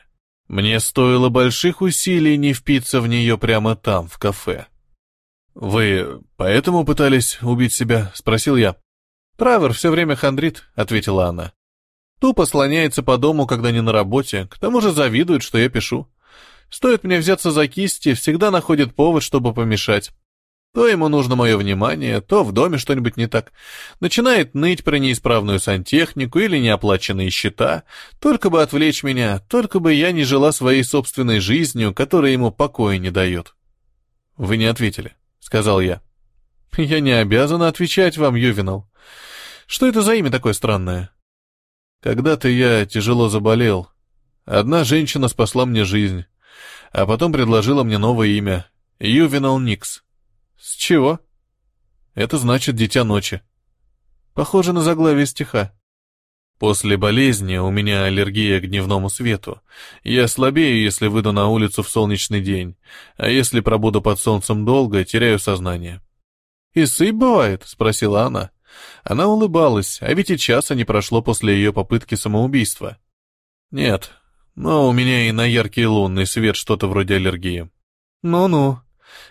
Мне стоило больших усилий не впиться в нее прямо там, в кафе. «Вы поэтому пытались убить себя?» — спросил я. «Травер все время хандрит», — ответила она. «Тупо слоняется по дому, когда не на работе, к тому же завидует, что я пишу. Стоит мне взяться за кисти, всегда находит повод, чтобы помешать. То ему нужно мое внимание, то в доме что-нибудь не так. Начинает ныть про неисправную сантехнику или неоплаченные счета, только бы отвлечь меня, только бы я не жила своей собственной жизнью, которая ему покоя не дает». «Вы не ответили», — сказал я. «Я не обязана отвечать вам, Ювенал. Что это за имя такое странное? Когда-то я тяжело заболел. Одна женщина спасла мне жизнь, а потом предложила мне новое имя — Ювенал Никс. С чего? Это значит «Дитя ночи». Похоже на заглавие стиха. После болезни у меня аллергия к дневному свету. Я слабею, если выйду на улицу в солнечный день, а если пробуду под солнцем долго, теряю сознание. «И сыпь бывает?» — спросила она. Она улыбалась, а ведь и часа не прошло после ее попытки самоубийства. Нет, но у меня и на яркий лунный свет что-то вроде аллергии. Ну-ну.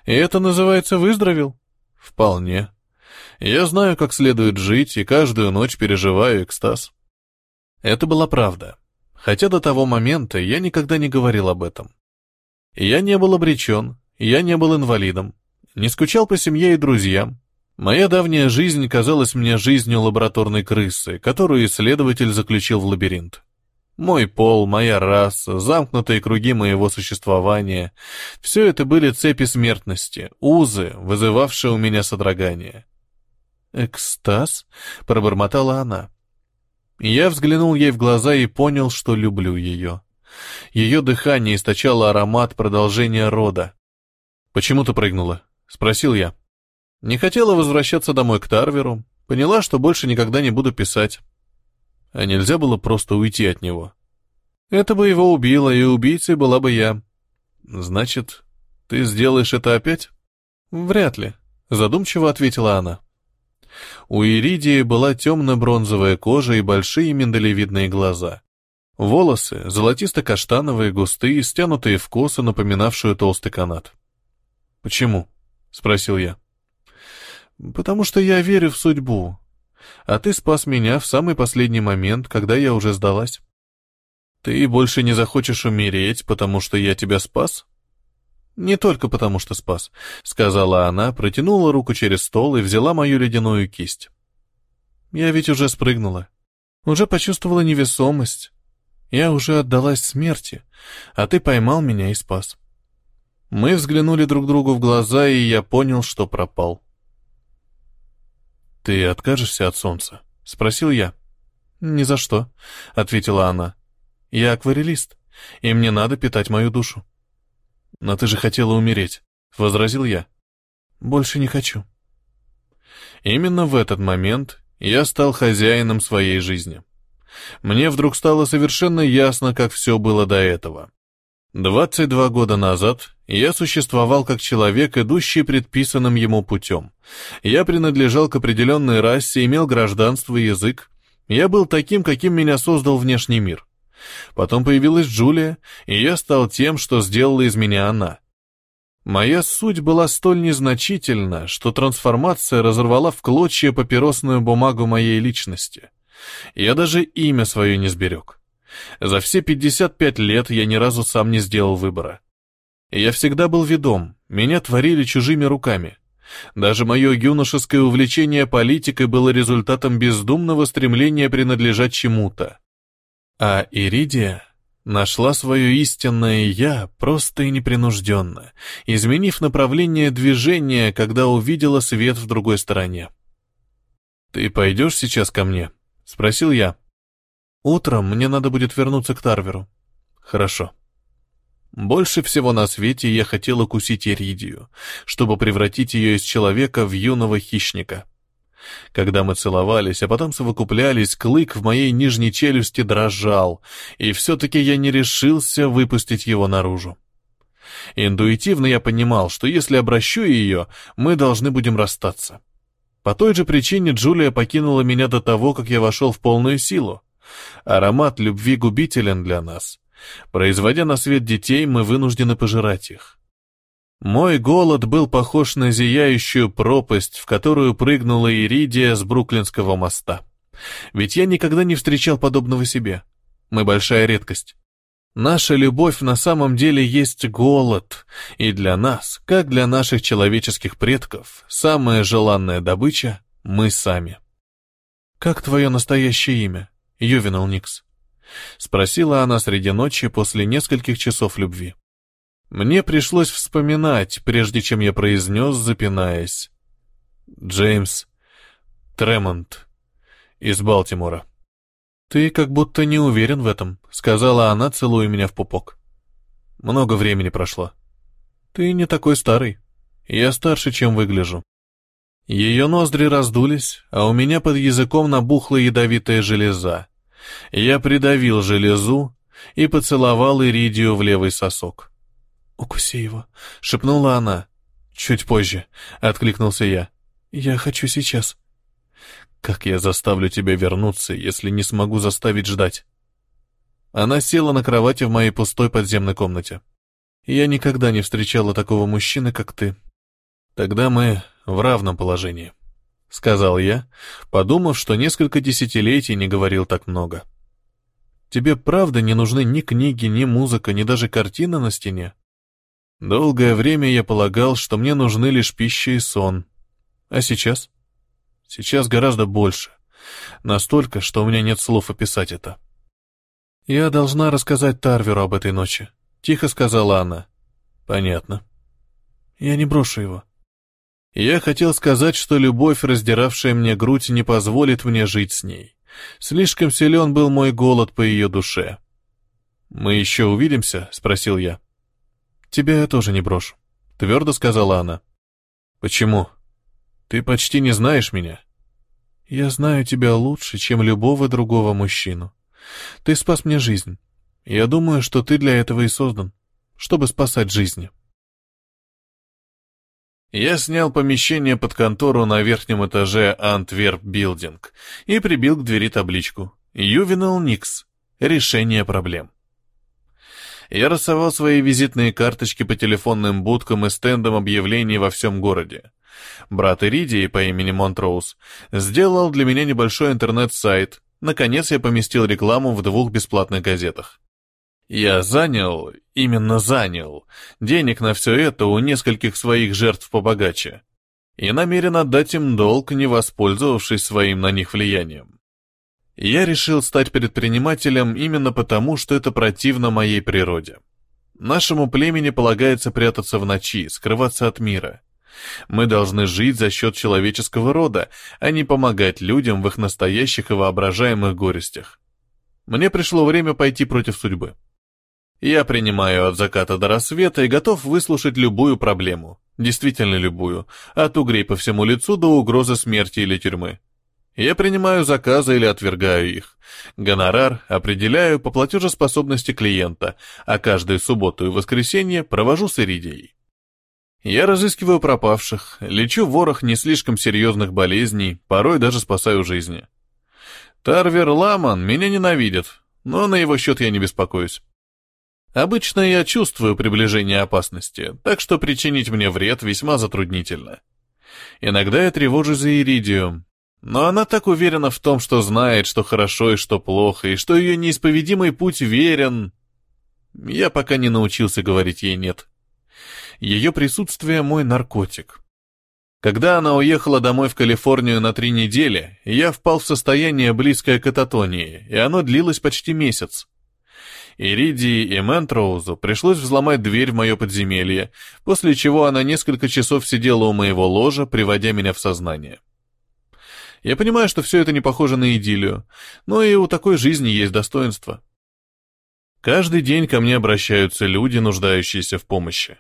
И это называется выздоровел? Вполне. Я знаю, как следует жить, и каждую ночь переживаю экстаз. Это была правда. Хотя до того момента я никогда не говорил об этом. Я не был обречен, я не был инвалидом, не скучал по семье и друзьям, Моя давняя жизнь казалась мне жизнью лабораторной крысы, которую исследователь заключил в лабиринт. Мой пол, моя раса, замкнутые круги моего существования — все это были цепи смертности, узы, вызывавшие у меня содрогание. «Экстаз?» — пробормотала она. Я взглянул ей в глаза и понял, что люблю ее. Ее дыхание источало аромат продолжения рода. «Почему ты прыгнула?» — спросил я. Не хотела возвращаться домой к Тарверу, поняла, что больше никогда не буду писать. А нельзя было просто уйти от него. Это бы его убило, и убийцей была бы я. Значит, ты сделаешь это опять? Вряд ли, задумчиво ответила она. У Иридии была темно-бронзовая кожа и большие миндалевидные глаза. Волосы золотисто-каштановые, густые, стянутые в косу, напоминавшую толстый канат. «Почему?» — спросил я. Потому что я верю в судьбу. А ты спас меня в самый последний момент, когда я уже сдалась. Ты больше не захочешь умереть, потому что я тебя спас? Не только потому, что спас, сказала она, протянула руку через стол и взяла мою ледяную кисть. Я ведь уже спрыгнула. Уже почувствовала невесомость. Я уже отдалась смерти, а ты поймал меня и спас. Мы взглянули друг другу в глаза, и я понял, что пропал. «Ты откажешься от солнца?» — спросил я. «Ни за что», — ответила она. «Я акварелист, и мне надо питать мою душу». «Но ты же хотела умереть», — возразил я. «Больше не хочу». Именно в этот момент я стал хозяином своей жизни. Мне вдруг стало совершенно ясно, как все было до этого. 22 года назад я существовал как человек, идущий предписанным ему путем. Я принадлежал к определенной расе, имел гражданство и язык. Я был таким, каким меня создал внешний мир. Потом появилась Джулия, и я стал тем, что сделала из меня она. Моя суть была столь незначительна, что трансформация разорвала в клочья папиросную бумагу моей личности. Я даже имя свое не сберег. За все 55 лет я ни разу сам не сделал выбора. Я всегда был ведом, меня творили чужими руками. Даже мое юношеское увлечение политикой было результатом бездумного стремления принадлежать чему-то. А Иридия нашла свое истинное «я» просто и непринужденно, изменив направление движения, когда увидела свет в другой стороне. «Ты пойдешь сейчас ко мне?» — спросил я. «Утром мне надо будет вернуться к Тарверу». «Хорошо». Больше всего на свете я хотел укусить Иридию, чтобы превратить ее из человека в юного хищника. Когда мы целовались, а потом совокуплялись, клык в моей нижней челюсти дрожал, и все-таки я не решился выпустить его наружу. Интуитивно я понимал, что если обращу ее, мы должны будем расстаться. По той же причине Джулия покинула меня до того, как я вошел в полную силу. Аромат любви губителен для нас. Производя на свет детей, мы вынуждены пожирать их. Мой голод был похож на зияющую пропасть, в которую прыгнула Иридия с Бруклинского моста. Ведь я никогда не встречал подобного себе. Мы большая редкость. Наша любовь на самом деле есть голод, и для нас, как для наших человеческих предков, самая желанная добыча — мы сами. «Как твое настоящее имя, Ювенал Никс?» — спросила она среди ночи после нескольких часов любви. Мне пришлось вспоминать, прежде чем я произнес, запинаясь. Джеймс Тремонт из Балтимора. «Ты как будто не уверен в этом», — сказала она, целуя меня в пупок. «Много времени прошло. Ты не такой старый. Я старше, чем выгляжу». Ее ноздри раздулись, а у меня под языком набухла ядовитая железа. Я придавил железу и поцеловал Иридию в левый сосок. «Укуси его», — шепнула она. «Чуть позже», — откликнулся я. «Я хочу сейчас». «Как я заставлю тебя вернуться, если не смогу заставить ждать?» Она села на кровати в моей пустой подземной комнате. «Я никогда не встречала такого мужчины, как ты. Тогда мы в равном положении», — сказал я, подумав, что несколько десятилетий не говорил так много. «Тебе правда не нужны ни книги, ни музыка, ни даже картина на стене?» Долгое время я полагал, что мне нужны лишь пища и сон. А сейчас? Сейчас гораздо больше. Настолько, что у меня нет слов описать это. «Я должна рассказать Тарверу об этой ночи», — тихо сказала она. «Понятно. Я не брошу его». Я хотел сказать, что любовь, раздиравшая мне грудь, не позволит мне жить с ней. Слишком силен был мой голод по ее душе. «Мы еще увидимся?» — спросил я. «Тебя я тоже не брошу», — твердо сказала она. «Почему? Ты почти не знаешь меня». «Я знаю тебя лучше, чем любого другого мужчину. Ты спас мне жизнь. Я думаю, что ты для этого и создан, чтобы спасать жизни». Я снял помещение под контору на верхнем этаже Антверп Билдинг и прибил к двери табличку «Ювенал Никс. Решение проблем». Я рассовал свои визитные карточки по телефонным будкам и стендам объявлений во всем городе. Брат Иридии по имени Монтроуз сделал для меня небольшой интернет-сайт. Наконец я поместил рекламу в двух бесплатных газетах. Я занял, именно занял, денег на все это у нескольких своих жертв побогаче и намерен отдать им долг, не воспользовавшись своим на них влиянием. Я решил стать предпринимателем именно потому, что это противно моей природе. Нашему племени полагается прятаться в ночи, скрываться от мира. Мы должны жить за счет человеческого рода, а не помогать людям в их настоящих и воображаемых горестях. Мне пришло время пойти против судьбы. Я принимаю от заката до рассвета и готов выслушать любую проблему, действительно любую, от угрей по всему лицу до угрозы смерти или тюрьмы. Я принимаю заказы или отвергаю их. Гонорар определяю по платежеспособности клиента, а каждую субботу и воскресенье провожу с Иридией. Я разыскиваю пропавших, лечу ворох не слишком серьезных болезней, порой даже спасаю жизни. Тарвер Ламан меня ненавидит, но на его счет я не беспокоюсь. Обычно я чувствую приближение опасности, так что причинить мне вред весьма затруднительно. Иногда я тревожусь за Иридию, но она так уверена в том, что знает, что хорошо и что плохо, и что ее неисповедимый путь верен. Я пока не научился говорить ей «нет». Ее присутствие — мой наркотик. Когда она уехала домой в Калифорнию на три недели, я впал в состояние, близкое к ататонии, и оно длилось почти месяц. Иридии и Мэнтроузу пришлось взломать дверь в мое подземелье, после чего она несколько часов сидела у моего ложа, приводя меня в сознание. Я понимаю, что все это не похоже на идиллию, но и у такой жизни есть достоинство. Каждый день ко мне обращаются люди, нуждающиеся в помощи.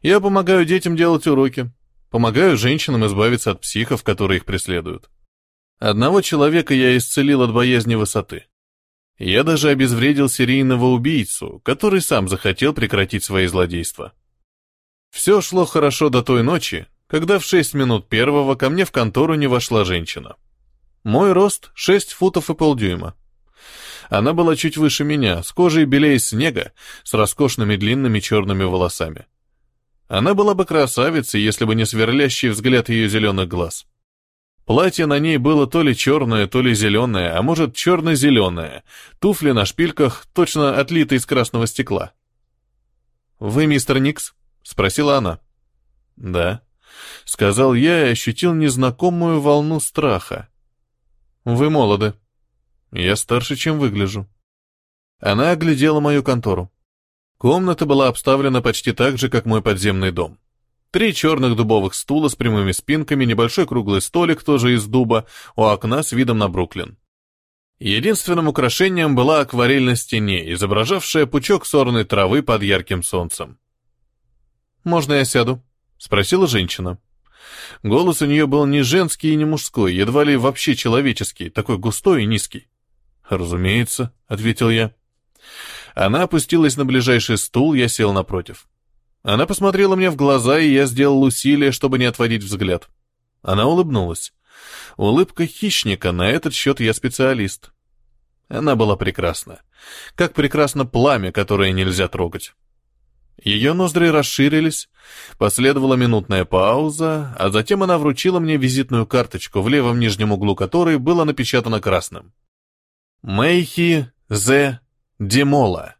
Я помогаю детям делать уроки, помогаю женщинам избавиться от психов, которые их преследуют. Одного человека я исцелил от боязни высоты. Я даже обезвредил серийного убийцу, который сам захотел прекратить свои злодейства. Все шло хорошо до той ночи, когда в шесть минут первого ко мне в контору не вошла женщина. Мой рост — шесть футов и полдюйма. Она была чуть выше меня, с кожей белее снега, с роскошными длинными черными волосами. Она была бы красавицей, если бы не сверлящий взгляд ее зеленых глаз. Платье на ней было то ли черное, то ли зеленое, а может черно-зеленое, туфли на шпильках, точно отлитые из красного стекла. «Вы мистер Никс?» — спросила она. «Да». — сказал я и ощутил незнакомую волну страха. «Вы молоды. Я старше, чем выгляжу». Она оглядела мою контору. Комната была обставлена почти так же, как мой подземный дом. Три черных дубовых стула с прямыми спинками, небольшой круглый столик, тоже из дуба, у окна с видом на Бруклин. Единственным украшением была акварель на стене, изображавшая пучок сорной травы под ярким солнцем. «Можно я сяду?» — спросила женщина. Голос у нее был не женский и не мужской, едва ли вообще человеческий, такой густой и низкий. «Разумеется», — ответил я. Она опустилась на ближайший стул, я сел напротив. Она посмотрела мне в глаза, и я сделал усилие, чтобы не отводить взгляд. Она улыбнулась. Улыбка хищника, на этот счет я специалист. Она была прекрасна. Как прекрасно пламя, которое нельзя трогать. Ее ноздри расширились, последовала минутная пауза, а затем она вручила мне визитную карточку, в левом нижнем углу которой было напечатано красным. «Мэйхи Зе Демола».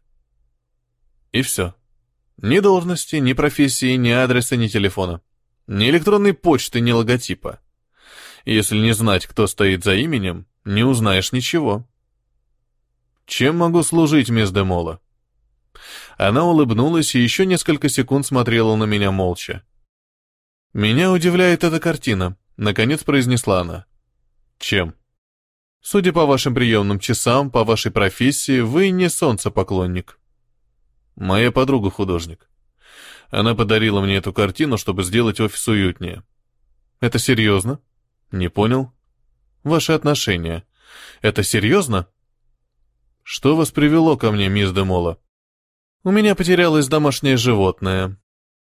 И все. Ни должности, ни профессии, ни адреса, ни телефона. Ни электронной почты, ни логотипа. Если не знать, кто стоит за именем, не узнаешь ничего. Чем могу служить, мисс Демола? Она улыбнулась и еще несколько секунд смотрела на меня молча. «Меня удивляет эта картина», — наконец произнесла она. «Чем?» «Судя по вашим приемным часам, по вашей профессии, вы не солнцепоклонник». «Моя подруга художник. Она подарила мне эту картину, чтобы сделать офис уютнее». «Это серьезно?» «Не понял». «Ваши отношения. Это серьезно?» «Что вас привело ко мне, мисс Демола?» У меня потерялось домашнее животное.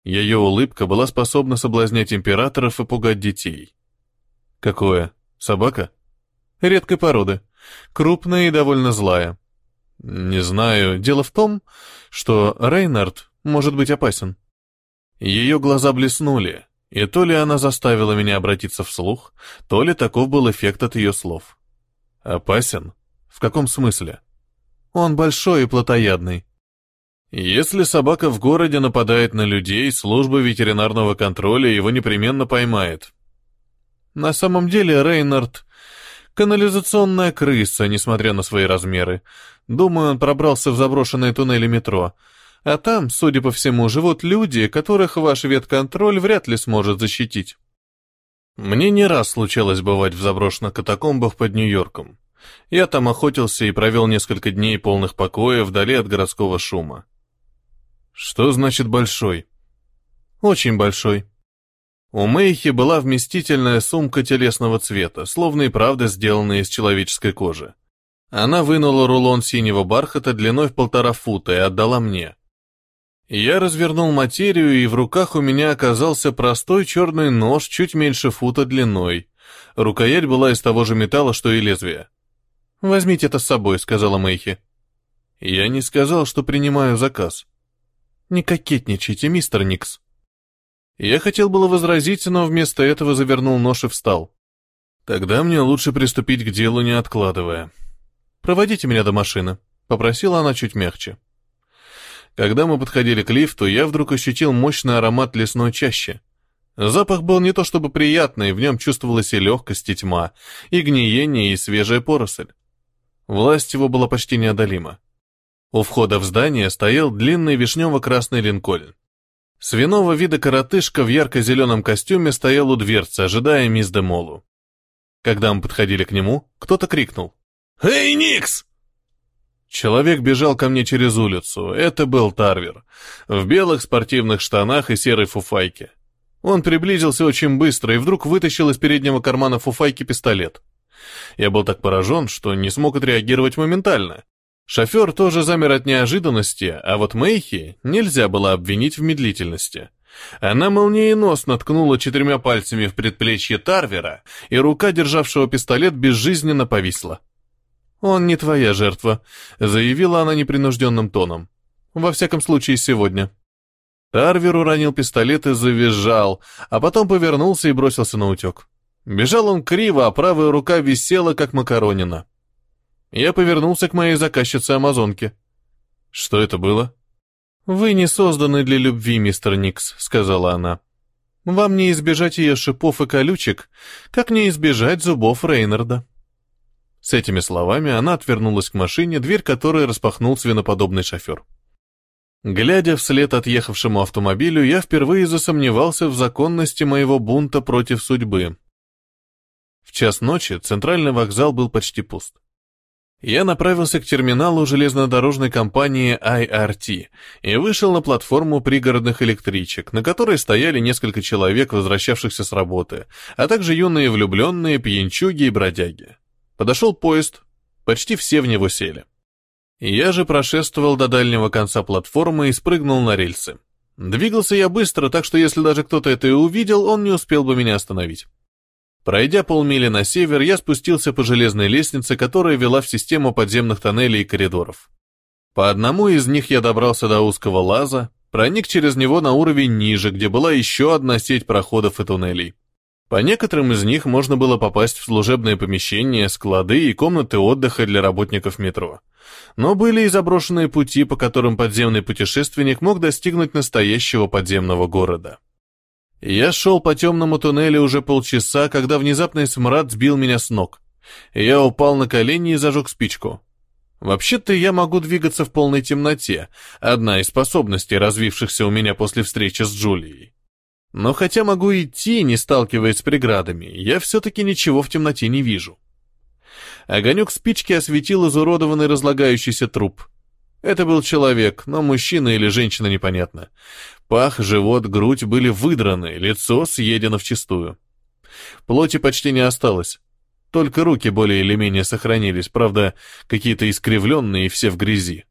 Ее улыбка была способна соблазнять императоров и пугать детей. Какое? Собака? Редкой породы. Крупная и довольно злая. Не знаю. Дело в том, что Рейнард может быть опасен. Ее глаза блеснули, и то ли она заставила меня обратиться вслух, то ли таков был эффект от ее слов. Опасен? В каком смысле? Он большой и плотоядный. Если собака в городе нападает на людей, служба ветеринарного контроля его непременно поймает. На самом деле Рейнард — канализационная крыса, несмотря на свои размеры. Думаю, он пробрался в заброшенные туннели метро. А там, судя по всему, живут люди, которых ваш ветконтроль вряд ли сможет защитить. Мне не раз случалось бывать в заброшенных катакомбах под Нью-Йорком. Я там охотился и провел несколько дней полных покоя вдали от городского шума. Что значит большой? Очень большой. У Мэйхи была вместительная сумка телесного цвета, словно и правда сделанная из человеческой кожи. Она вынула рулон синего бархата длиной в полтора фута и отдала мне. Я развернул материю, и в руках у меня оказался простой черный нож чуть меньше фута длиной. Рукоять была из того же металла, что и лезвие. «Возьмите это с собой», — сказала Мэйхи. Я не сказал, что принимаю заказ. «Не кокетничайте, мистер Никс». Я хотел было возразить, но вместо этого завернул нож и встал. «Тогда мне лучше приступить к делу, не откладывая. Проводите меня до машины», — попросила она чуть мягче. Когда мы подходили к лифту, я вдруг ощутил мощный аромат лесной чащи. Запах был не то чтобы приятный, в нем чувствовалась и легкость, и тьма, и гниение, и свежая поросль. Власть его была почти неодолима. У входа в здание стоял длинный вишнево-красный линкольн. Свиного вида коротышка в ярко-зеленом костюме стоял у дверцы, ожидая мисс Демолу. Когда мы подходили к нему, кто-то крикнул. «Эй, Никс!» Человек бежал ко мне через улицу. Это был Тарвер. В белых спортивных штанах и серой фуфайке. Он приблизился очень быстро и вдруг вытащил из переднего кармана фуфайки пистолет. Я был так поражен, что не смог отреагировать моментально. Шофер тоже замер от неожиданности, а вот Мэйхи нельзя было обвинить в медлительности. Она молниеносно ткнула четырьмя пальцами в предплечье Тарвера, и рука, державшего пистолет, безжизненно повисла. «Он не твоя жертва», — заявила она непринужденным тоном. «Во всяком случае, сегодня». Тарвер уронил пистолет и завизжал, а потом повернулся и бросился на утек. Бежал он криво, а правая рука висела, как макаронина. Я повернулся к моей заказчице-амазонке. «Что это было?» «Вы не созданы для любви, мистер Никс», — сказала она. «Вам не избежать ее шипов и колючек, как не избежать зубов Рейнарда». С этими словами она отвернулась к машине, дверь которой распахнул свиноподобный шофер. Глядя вслед отъехавшему автомобилю, я впервые засомневался в законности моего бунта против судьбы. В час ночи центральный вокзал был почти пуст. Я направился к терминалу железнодорожной компании IRT и вышел на платформу пригородных электричек, на которой стояли несколько человек, возвращавшихся с работы, а также юные влюбленные, пьянчуги и бродяги. Подошел поезд, почти все в него сели. Я же прошествовал до дальнего конца платформы и спрыгнул на рельсы. Двигался я быстро, так что если даже кто-то это и увидел, он не успел бы меня остановить. Пройдя полмили на север, я спустился по железной лестнице, которая вела в систему подземных тоннелей и коридоров. По одному из них я добрался до узкого лаза, проник через него на уровень ниже, где была еще одна сеть проходов и туннелей. По некоторым из них можно было попасть в служебные помещения, склады и комнаты отдыха для работников метро. Но были и заброшенные пути, по которым подземный путешественник мог достигнуть настоящего подземного города. Я шел по темному туннелю уже полчаса, когда внезапный смрад сбил меня с ног. Я упал на колени и зажег спичку. Вообще-то я могу двигаться в полной темноте, одна из способностей, развившихся у меня после встречи с Джулией. Но хотя могу идти, не сталкиваясь с преградами, я все-таки ничего в темноте не вижу. Огонек спички осветил изуродованный разлагающийся труп. Это был человек, но мужчина или женщина непонятно. Пах, живот, грудь были выдраны, лицо съедено вчистую. Плоти почти не осталось. Только руки более или менее сохранились, правда, какие-то искривленные и все в грязи.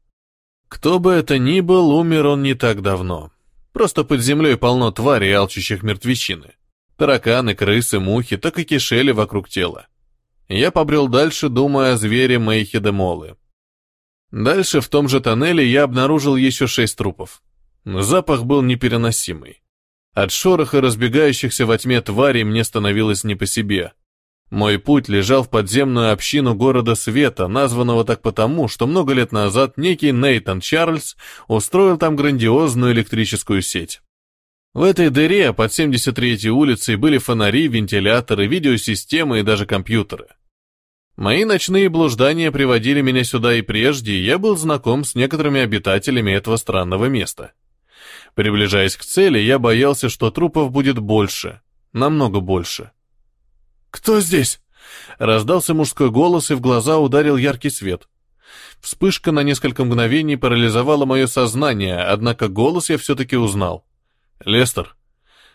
Кто бы это ни был, умер он не так давно. Просто под землей полно тварей, алчущих мертвечины. Тараканы, крысы, мухи так и кишели вокруг тела. Я побрел дальше, думая о звере Мэйхи де Молы. Дальше в том же тоннеле я обнаружил еще шесть трупов. Запах был непереносимый. От шороха разбегающихся во тьме тварей мне становилось не по себе. Мой путь лежал в подземную общину города Света, названного так потому, что много лет назад некий Нейтан Чарльз устроил там грандиозную электрическую сеть. В этой дыре под 73-й улицей были фонари, вентиляторы, видеосистемы и даже компьютеры. Мои ночные блуждания приводили меня сюда и прежде, и я был знаком с некоторыми обитателями этого странного места. Приближаясь к цели, я боялся, что трупов будет больше, намного больше. «Кто здесь?» Раздался мужской голос, и в глаза ударил яркий свет. Вспышка на несколько мгновений парализовала мое сознание, однако голос я все-таки узнал. «Лестер,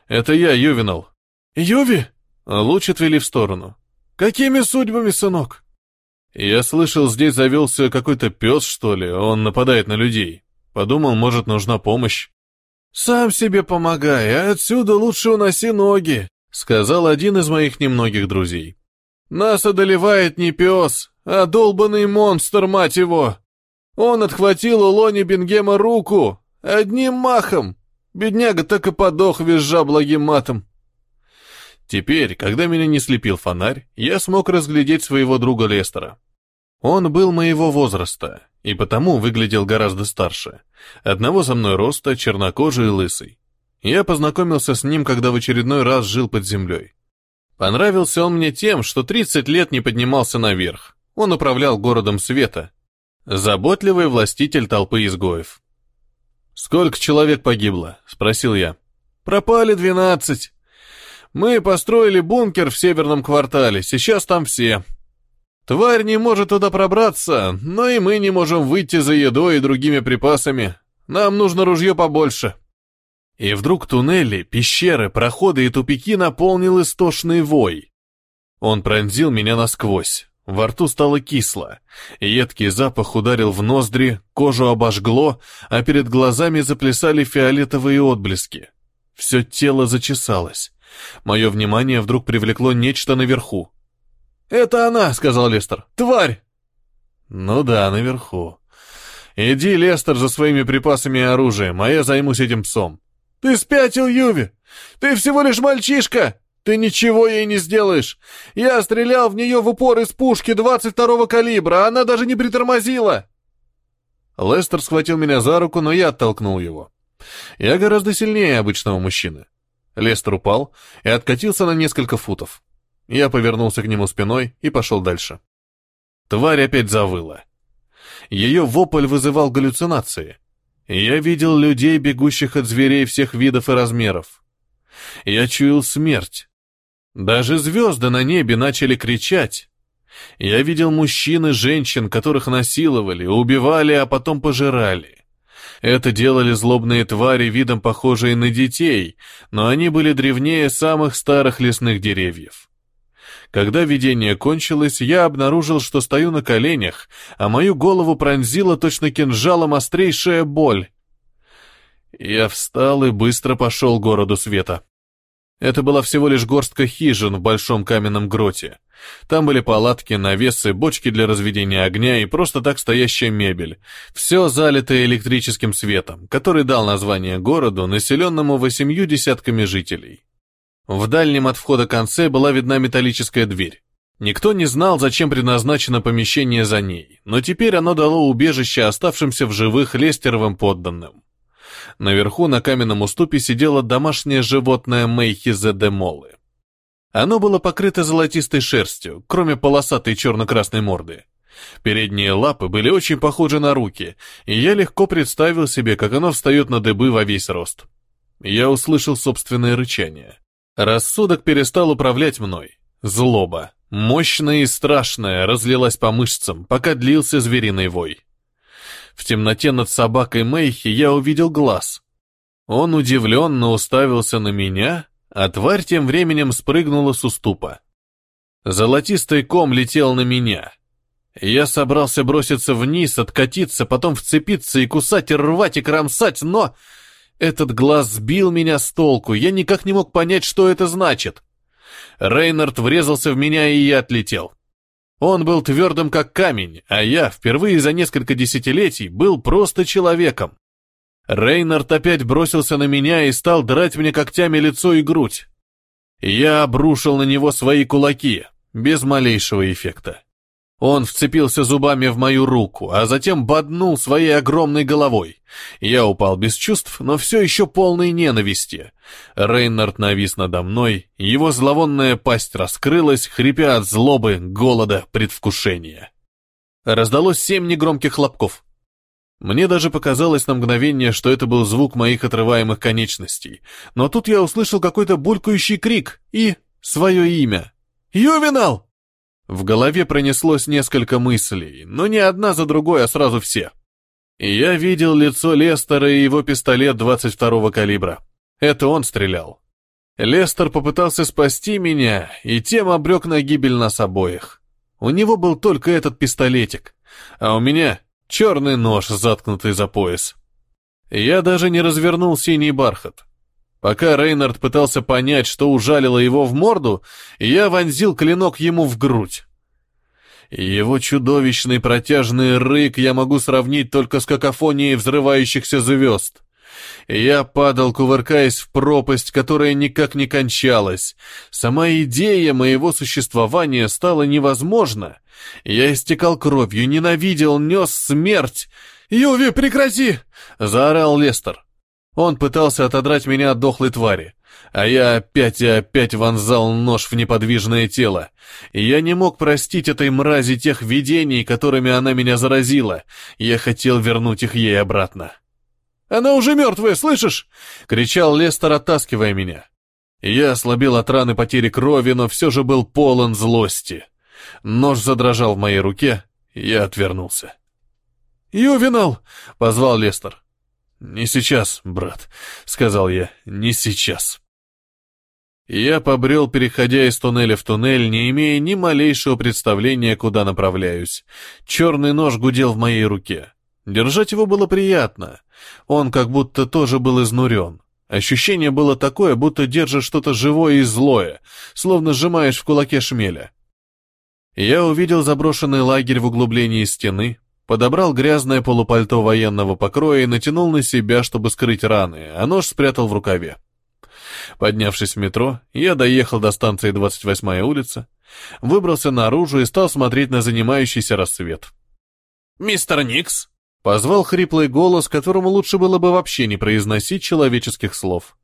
это я, Ювенал». «Юви?» Луч отвели в сторону. «Какими судьбами, сынок?» «Я слышал, здесь завелся какой-то пес, что ли, он нападает на людей. Подумал, может, нужна помощь». «Сам себе помогай, а отсюда лучше уноси ноги», — сказал один из моих немногих друзей. «Нас одолевает не пес, а долбанный монстр, мать его! Он отхватил у Лони Бенгема руку, одним махом. Бедняга так и подох, визжа благим матом». Теперь, когда меня не слепил фонарь, я смог разглядеть своего друга Лестера. Он был моего возраста, и потому выглядел гораздо старше. Одного со мной роста, чернокожий и лысый. Я познакомился с ним, когда в очередной раз жил под землей. Понравился он мне тем, что 30 лет не поднимался наверх. Он управлял городом света. Заботливый властитель толпы изгоев. «Сколько человек погибло?» — спросил я. «Пропали двенадцать. Мы построили бункер в северном квартале, сейчас там все. Тварь не может туда пробраться, но и мы не можем выйти за едой и другими припасами. Нам нужно ружье побольше». И вдруг туннели, пещеры, проходы и тупики наполнил истошный вой. Он пронзил меня насквозь. Во рту стало кисло. Едкий запах ударил в ноздри, кожу обожгло, а перед глазами заплясали фиолетовые отблески. Все тело зачесалось. Мое внимание вдруг привлекло нечто наверху. «Это она!» — сказал Лестер. «Тварь!» «Ну да, наверху. Иди, Лестер, за своими припасами и оружием, а я займусь этим псом». «Ты спятил, Юви! Ты всего лишь мальчишка! Ты ничего ей не сделаешь! Я стрелял в нее в упор из пушки 22-го калибра, а она даже не притормозила!» Лестер схватил меня за руку, но я оттолкнул его. Я гораздо сильнее обычного мужчины. Лестер упал и откатился на несколько футов. Я повернулся к нему спиной и пошел дальше. Тварь опять завыла. Ее вопль вызывал галлюцинации. Я видел людей, бегущих от зверей всех видов и размеров. Я чуял смерть. Даже звезды на небе начали кричать. Я видел мужчин и женщин, которых насиловали, убивали, а потом пожирали. Это делали злобные твари, видом похожие на детей, но они были древнее самых старых лесных деревьев. Когда видение кончилось, я обнаружил, что стою на коленях, а мою голову пронзила точно кинжалом острейшая боль. Я встал и быстро пошел к городу света. Это была всего лишь горстка хижин в большом каменном гроте. Там были палатки, навесы, бочки для разведения огня и просто так стоящая мебель. Все залитое электрическим светом, который дал название городу, населенному восемью десятками жителей. В дальнем от входа конце была видна металлическая дверь. Никто не знал, зачем предназначено помещение за ней, но теперь оно дало убежище оставшимся в живых Лестеровым подданным. Наверху на каменном уступе сидело домашнее животное Мейхизе де Молы. Оно было покрыто золотистой шерстью, кроме полосатой черно-красной морды. Передние лапы были очень похожи на руки, и я легко представил себе, как оно встает на дыбы во весь рост. Я услышал собственное рычание. Рассудок перестал управлять мной. Злоба, мощная и страшная, разлилась по мышцам, пока длился звериный вой. В темноте над собакой Мэйхи я увидел глаз. Он удивленно уставился на меня, а тварь тем временем спрыгнула с уступа. Золотистый ком летел на меня. Я собрался броситься вниз, откатиться, потом вцепиться и кусать, и рвать, и кромсать, но... Этот глаз сбил меня с толку, я никак не мог понять, что это значит. Рейнард врезался в меня, и я отлетел. Он был твердым, как камень, а я, впервые за несколько десятилетий, был просто человеком. Рейнард опять бросился на меня и стал драть мне когтями лицо и грудь. Я обрушил на него свои кулаки. без малейшего эффекта. Он вцепился зубами в мою руку, а затем боднул своей огромной головой. Я упал без чувств, но все еще полный ненависти. Рейнард навис надо мной, его зловонная пасть раскрылась, хрипя от злобы, голода, предвкушения. Раздалось семь негромких хлопков. Мне даже показалось на мгновение, что это был звук моих отрываемых конечностей. Но тут я услышал какой-то булькающий крик и свое имя. «Ювенал!» В голове пронеслось несколько мыслей, но не одна за другой, а сразу все. Я видел лицо Лестера и его пистолет 22-го калибра. Это он стрелял. Лестер попытался спасти меня, и тем обрек на гибель нас обоих. У него был только этот пистолетик, а у меня черный нож, заткнутый за пояс. Я даже не развернул синий бархат. Пока Рейнард пытался понять, что ужалило его в морду, я вонзил клинок ему в грудь. Его чудовищный протяжный рык я могу сравнить только с какофонией взрывающихся звезд. Я падал, кувыркаясь в пропасть, которая никак не кончалась. Сама идея моего существования стала невозможна. Я истекал кровью, ненавидел, нес смерть. «Юви, прекрати!» — заорал Лестер. Он пытался отодрать меня от дохлой твари, а я опять и опять вонзал нож в неподвижное тело. Я не мог простить этой мрази тех видений, которыми она меня заразила. Я хотел вернуть их ей обратно. «Она уже мертвая, слышишь?» — кричал Лестер, оттаскивая меня. Я ослабел от раны потери крови, но все же был полон злости. Нож задрожал в моей руке, я отвернулся. «Ювенал!» — позвал Лестер. «Не сейчас, брат», — сказал я, — «не сейчас». Я побрел, переходя из туннеля в туннель, не имея ни малейшего представления, куда направляюсь. Черный нож гудел в моей руке. Держать его было приятно. Он как будто тоже был изнурен. Ощущение было такое, будто держишь что-то живое и злое, словно сжимаешь в кулаке шмеля. Я увидел заброшенный лагерь в углублении стены, Подобрал грязное полупальто военного покроя и натянул на себя, чтобы скрыть раны, а нож спрятал в рукаве. Поднявшись в метро, я доехал до станции 28-я улица, выбрался наружу и стал смотреть на занимающийся рассвет. «Мистер Никс!» — позвал хриплый голос, которому лучше было бы вообще не произносить человеческих слов.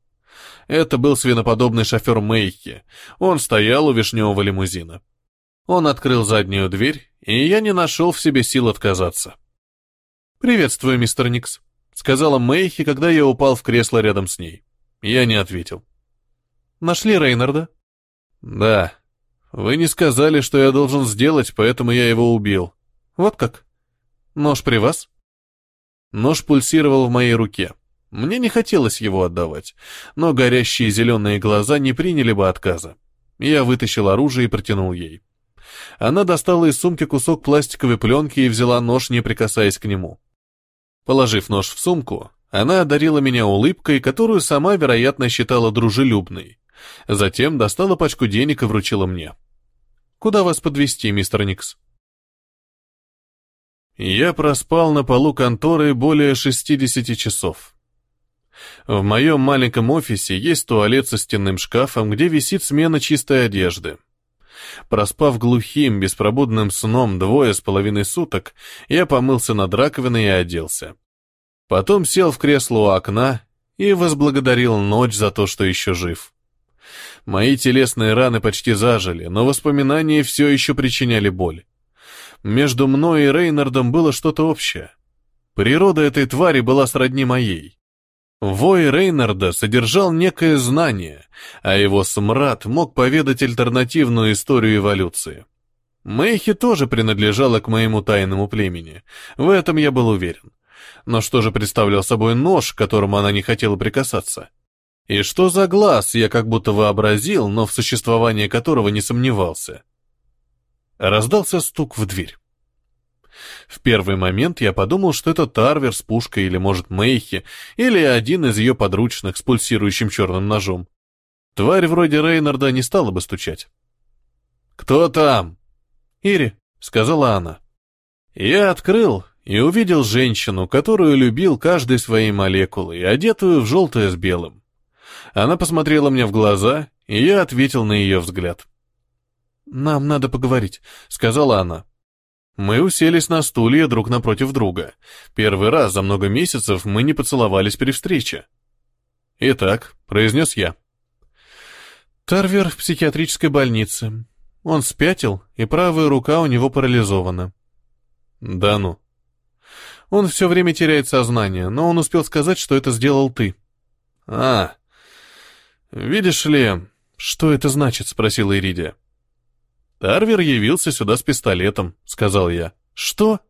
Это был свиноподобный шофер Мейки. Он стоял у вишневого лимузина. Он открыл заднюю дверь, и я не нашел в себе сил отказаться. «Приветствую, мистер Никс», — сказала Мэйхи, когда я упал в кресло рядом с ней. Я не ответил. «Нашли Рейнарда?» «Да. Вы не сказали, что я должен сделать, поэтому я его убил». «Вот как? Нож при вас?» Нож пульсировал в моей руке. Мне не хотелось его отдавать, но горящие зеленые глаза не приняли бы отказа. Я вытащил оружие и протянул ей. Она достала из сумки кусок пластиковой пленки и взяла нож, не прикасаясь к нему. Положив нож в сумку, она одарила меня улыбкой, которую сама, вероятно, считала дружелюбной. Затем достала пачку денег и вручила мне. «Куда вас подвести, мистер Никс?» Я проспал на полу конторы более 60 часов. В моем маленьком офисе есть туалет со стенным шкафом, где висит смена чистой одежды. Проспав глухим, беспробудным сном двое с половиной суток, я помылся над раковиной и оделся. Потом сел в кресло у окна и возблагодарил ночь за то, что еще жив. Мои телесные раны почти зажили, но воспоминания все еще причиняли боль. Между мной и Рейнардом было что-то общее. Природа этой твари была сродни моей. Вой Рейнарда содержал некое знание, а его смрад мог поведать альтернативную историю эволюции. Мэйхи тоже принадлежала к моему тайному племени, в этом я был уверен. Но что же представлял собой нож, к которому она не хотела прикасаться? И что за глаз я как будто вообразил, но в существовании которого не сомневался? Раздался стук в дверь. В первый момент я подумал, что это Тарвер с пушкой или, может, Мейхи, или один из ее подручных с пульсирующим черным ножом. Тварь вроде Рейнарда не стала бы стучать. «Кто там?» «Ири», — сказала она. Я открыл и увидел женщину, которую любил каждой своей молекулой, одетую в желтое с белым. Она посмотрела мне в глаза, и я ответил на ее взгляд. «Нам надо поговорить», — сказала она. Мы уселись на стулья друг напротив друга. Первый раз за много месяцев мы не поцеловались при встрече. «Итак», — произнес я. Тарвер в психиатрической больнице. Он спятил, и правая рука у него парализована. Да ну. Он все время теряет сознание, но он успел сказать, что это сделал ты. А, видишь ли, что это значит, спросила Иридия. Тарвер явился сюда с пистолетом, сказал я. Что?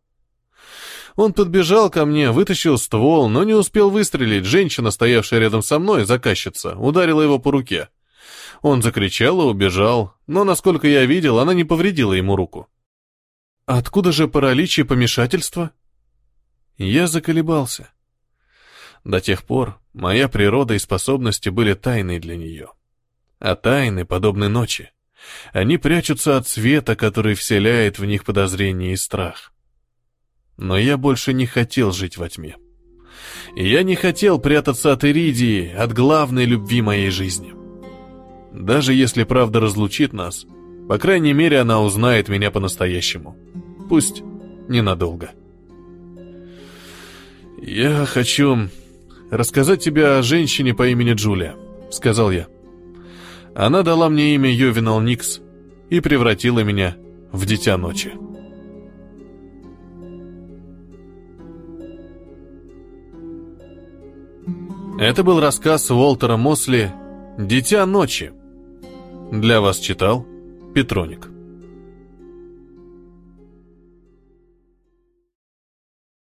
Он подбежал ко мне, вытащил ствол, но не успел выстрелить. Женщина, стоявшая рядом со мной, заказчица, ударила его по руке. Он закричал и убежал, но, насколько я видел, она не повредила ему руку. Откуда же паралич и помешательство? Я заколебался. До тех пор моя природа и способности были тайной для нее. А тайны подобны ночи. Они прячутся от света, который вселяет в них подозрение и страх. Но я больше не хотел жить во тьме. Я не хотел прятаться от Иридии, от главной любви моей жизни. Даже если правда разлучит нас, по крайней мере, она узнает меня по-настоящему. Пусть ненадолго. «Я хочу рассказать тебе о женщине по имени Джулия», — сказал я. Она дала мне имя Ювенал Никс и превратила меня в дитя ночи. Это был рассказ Уолтера Мосли «Дитя ночи». Для вас читал Петроник.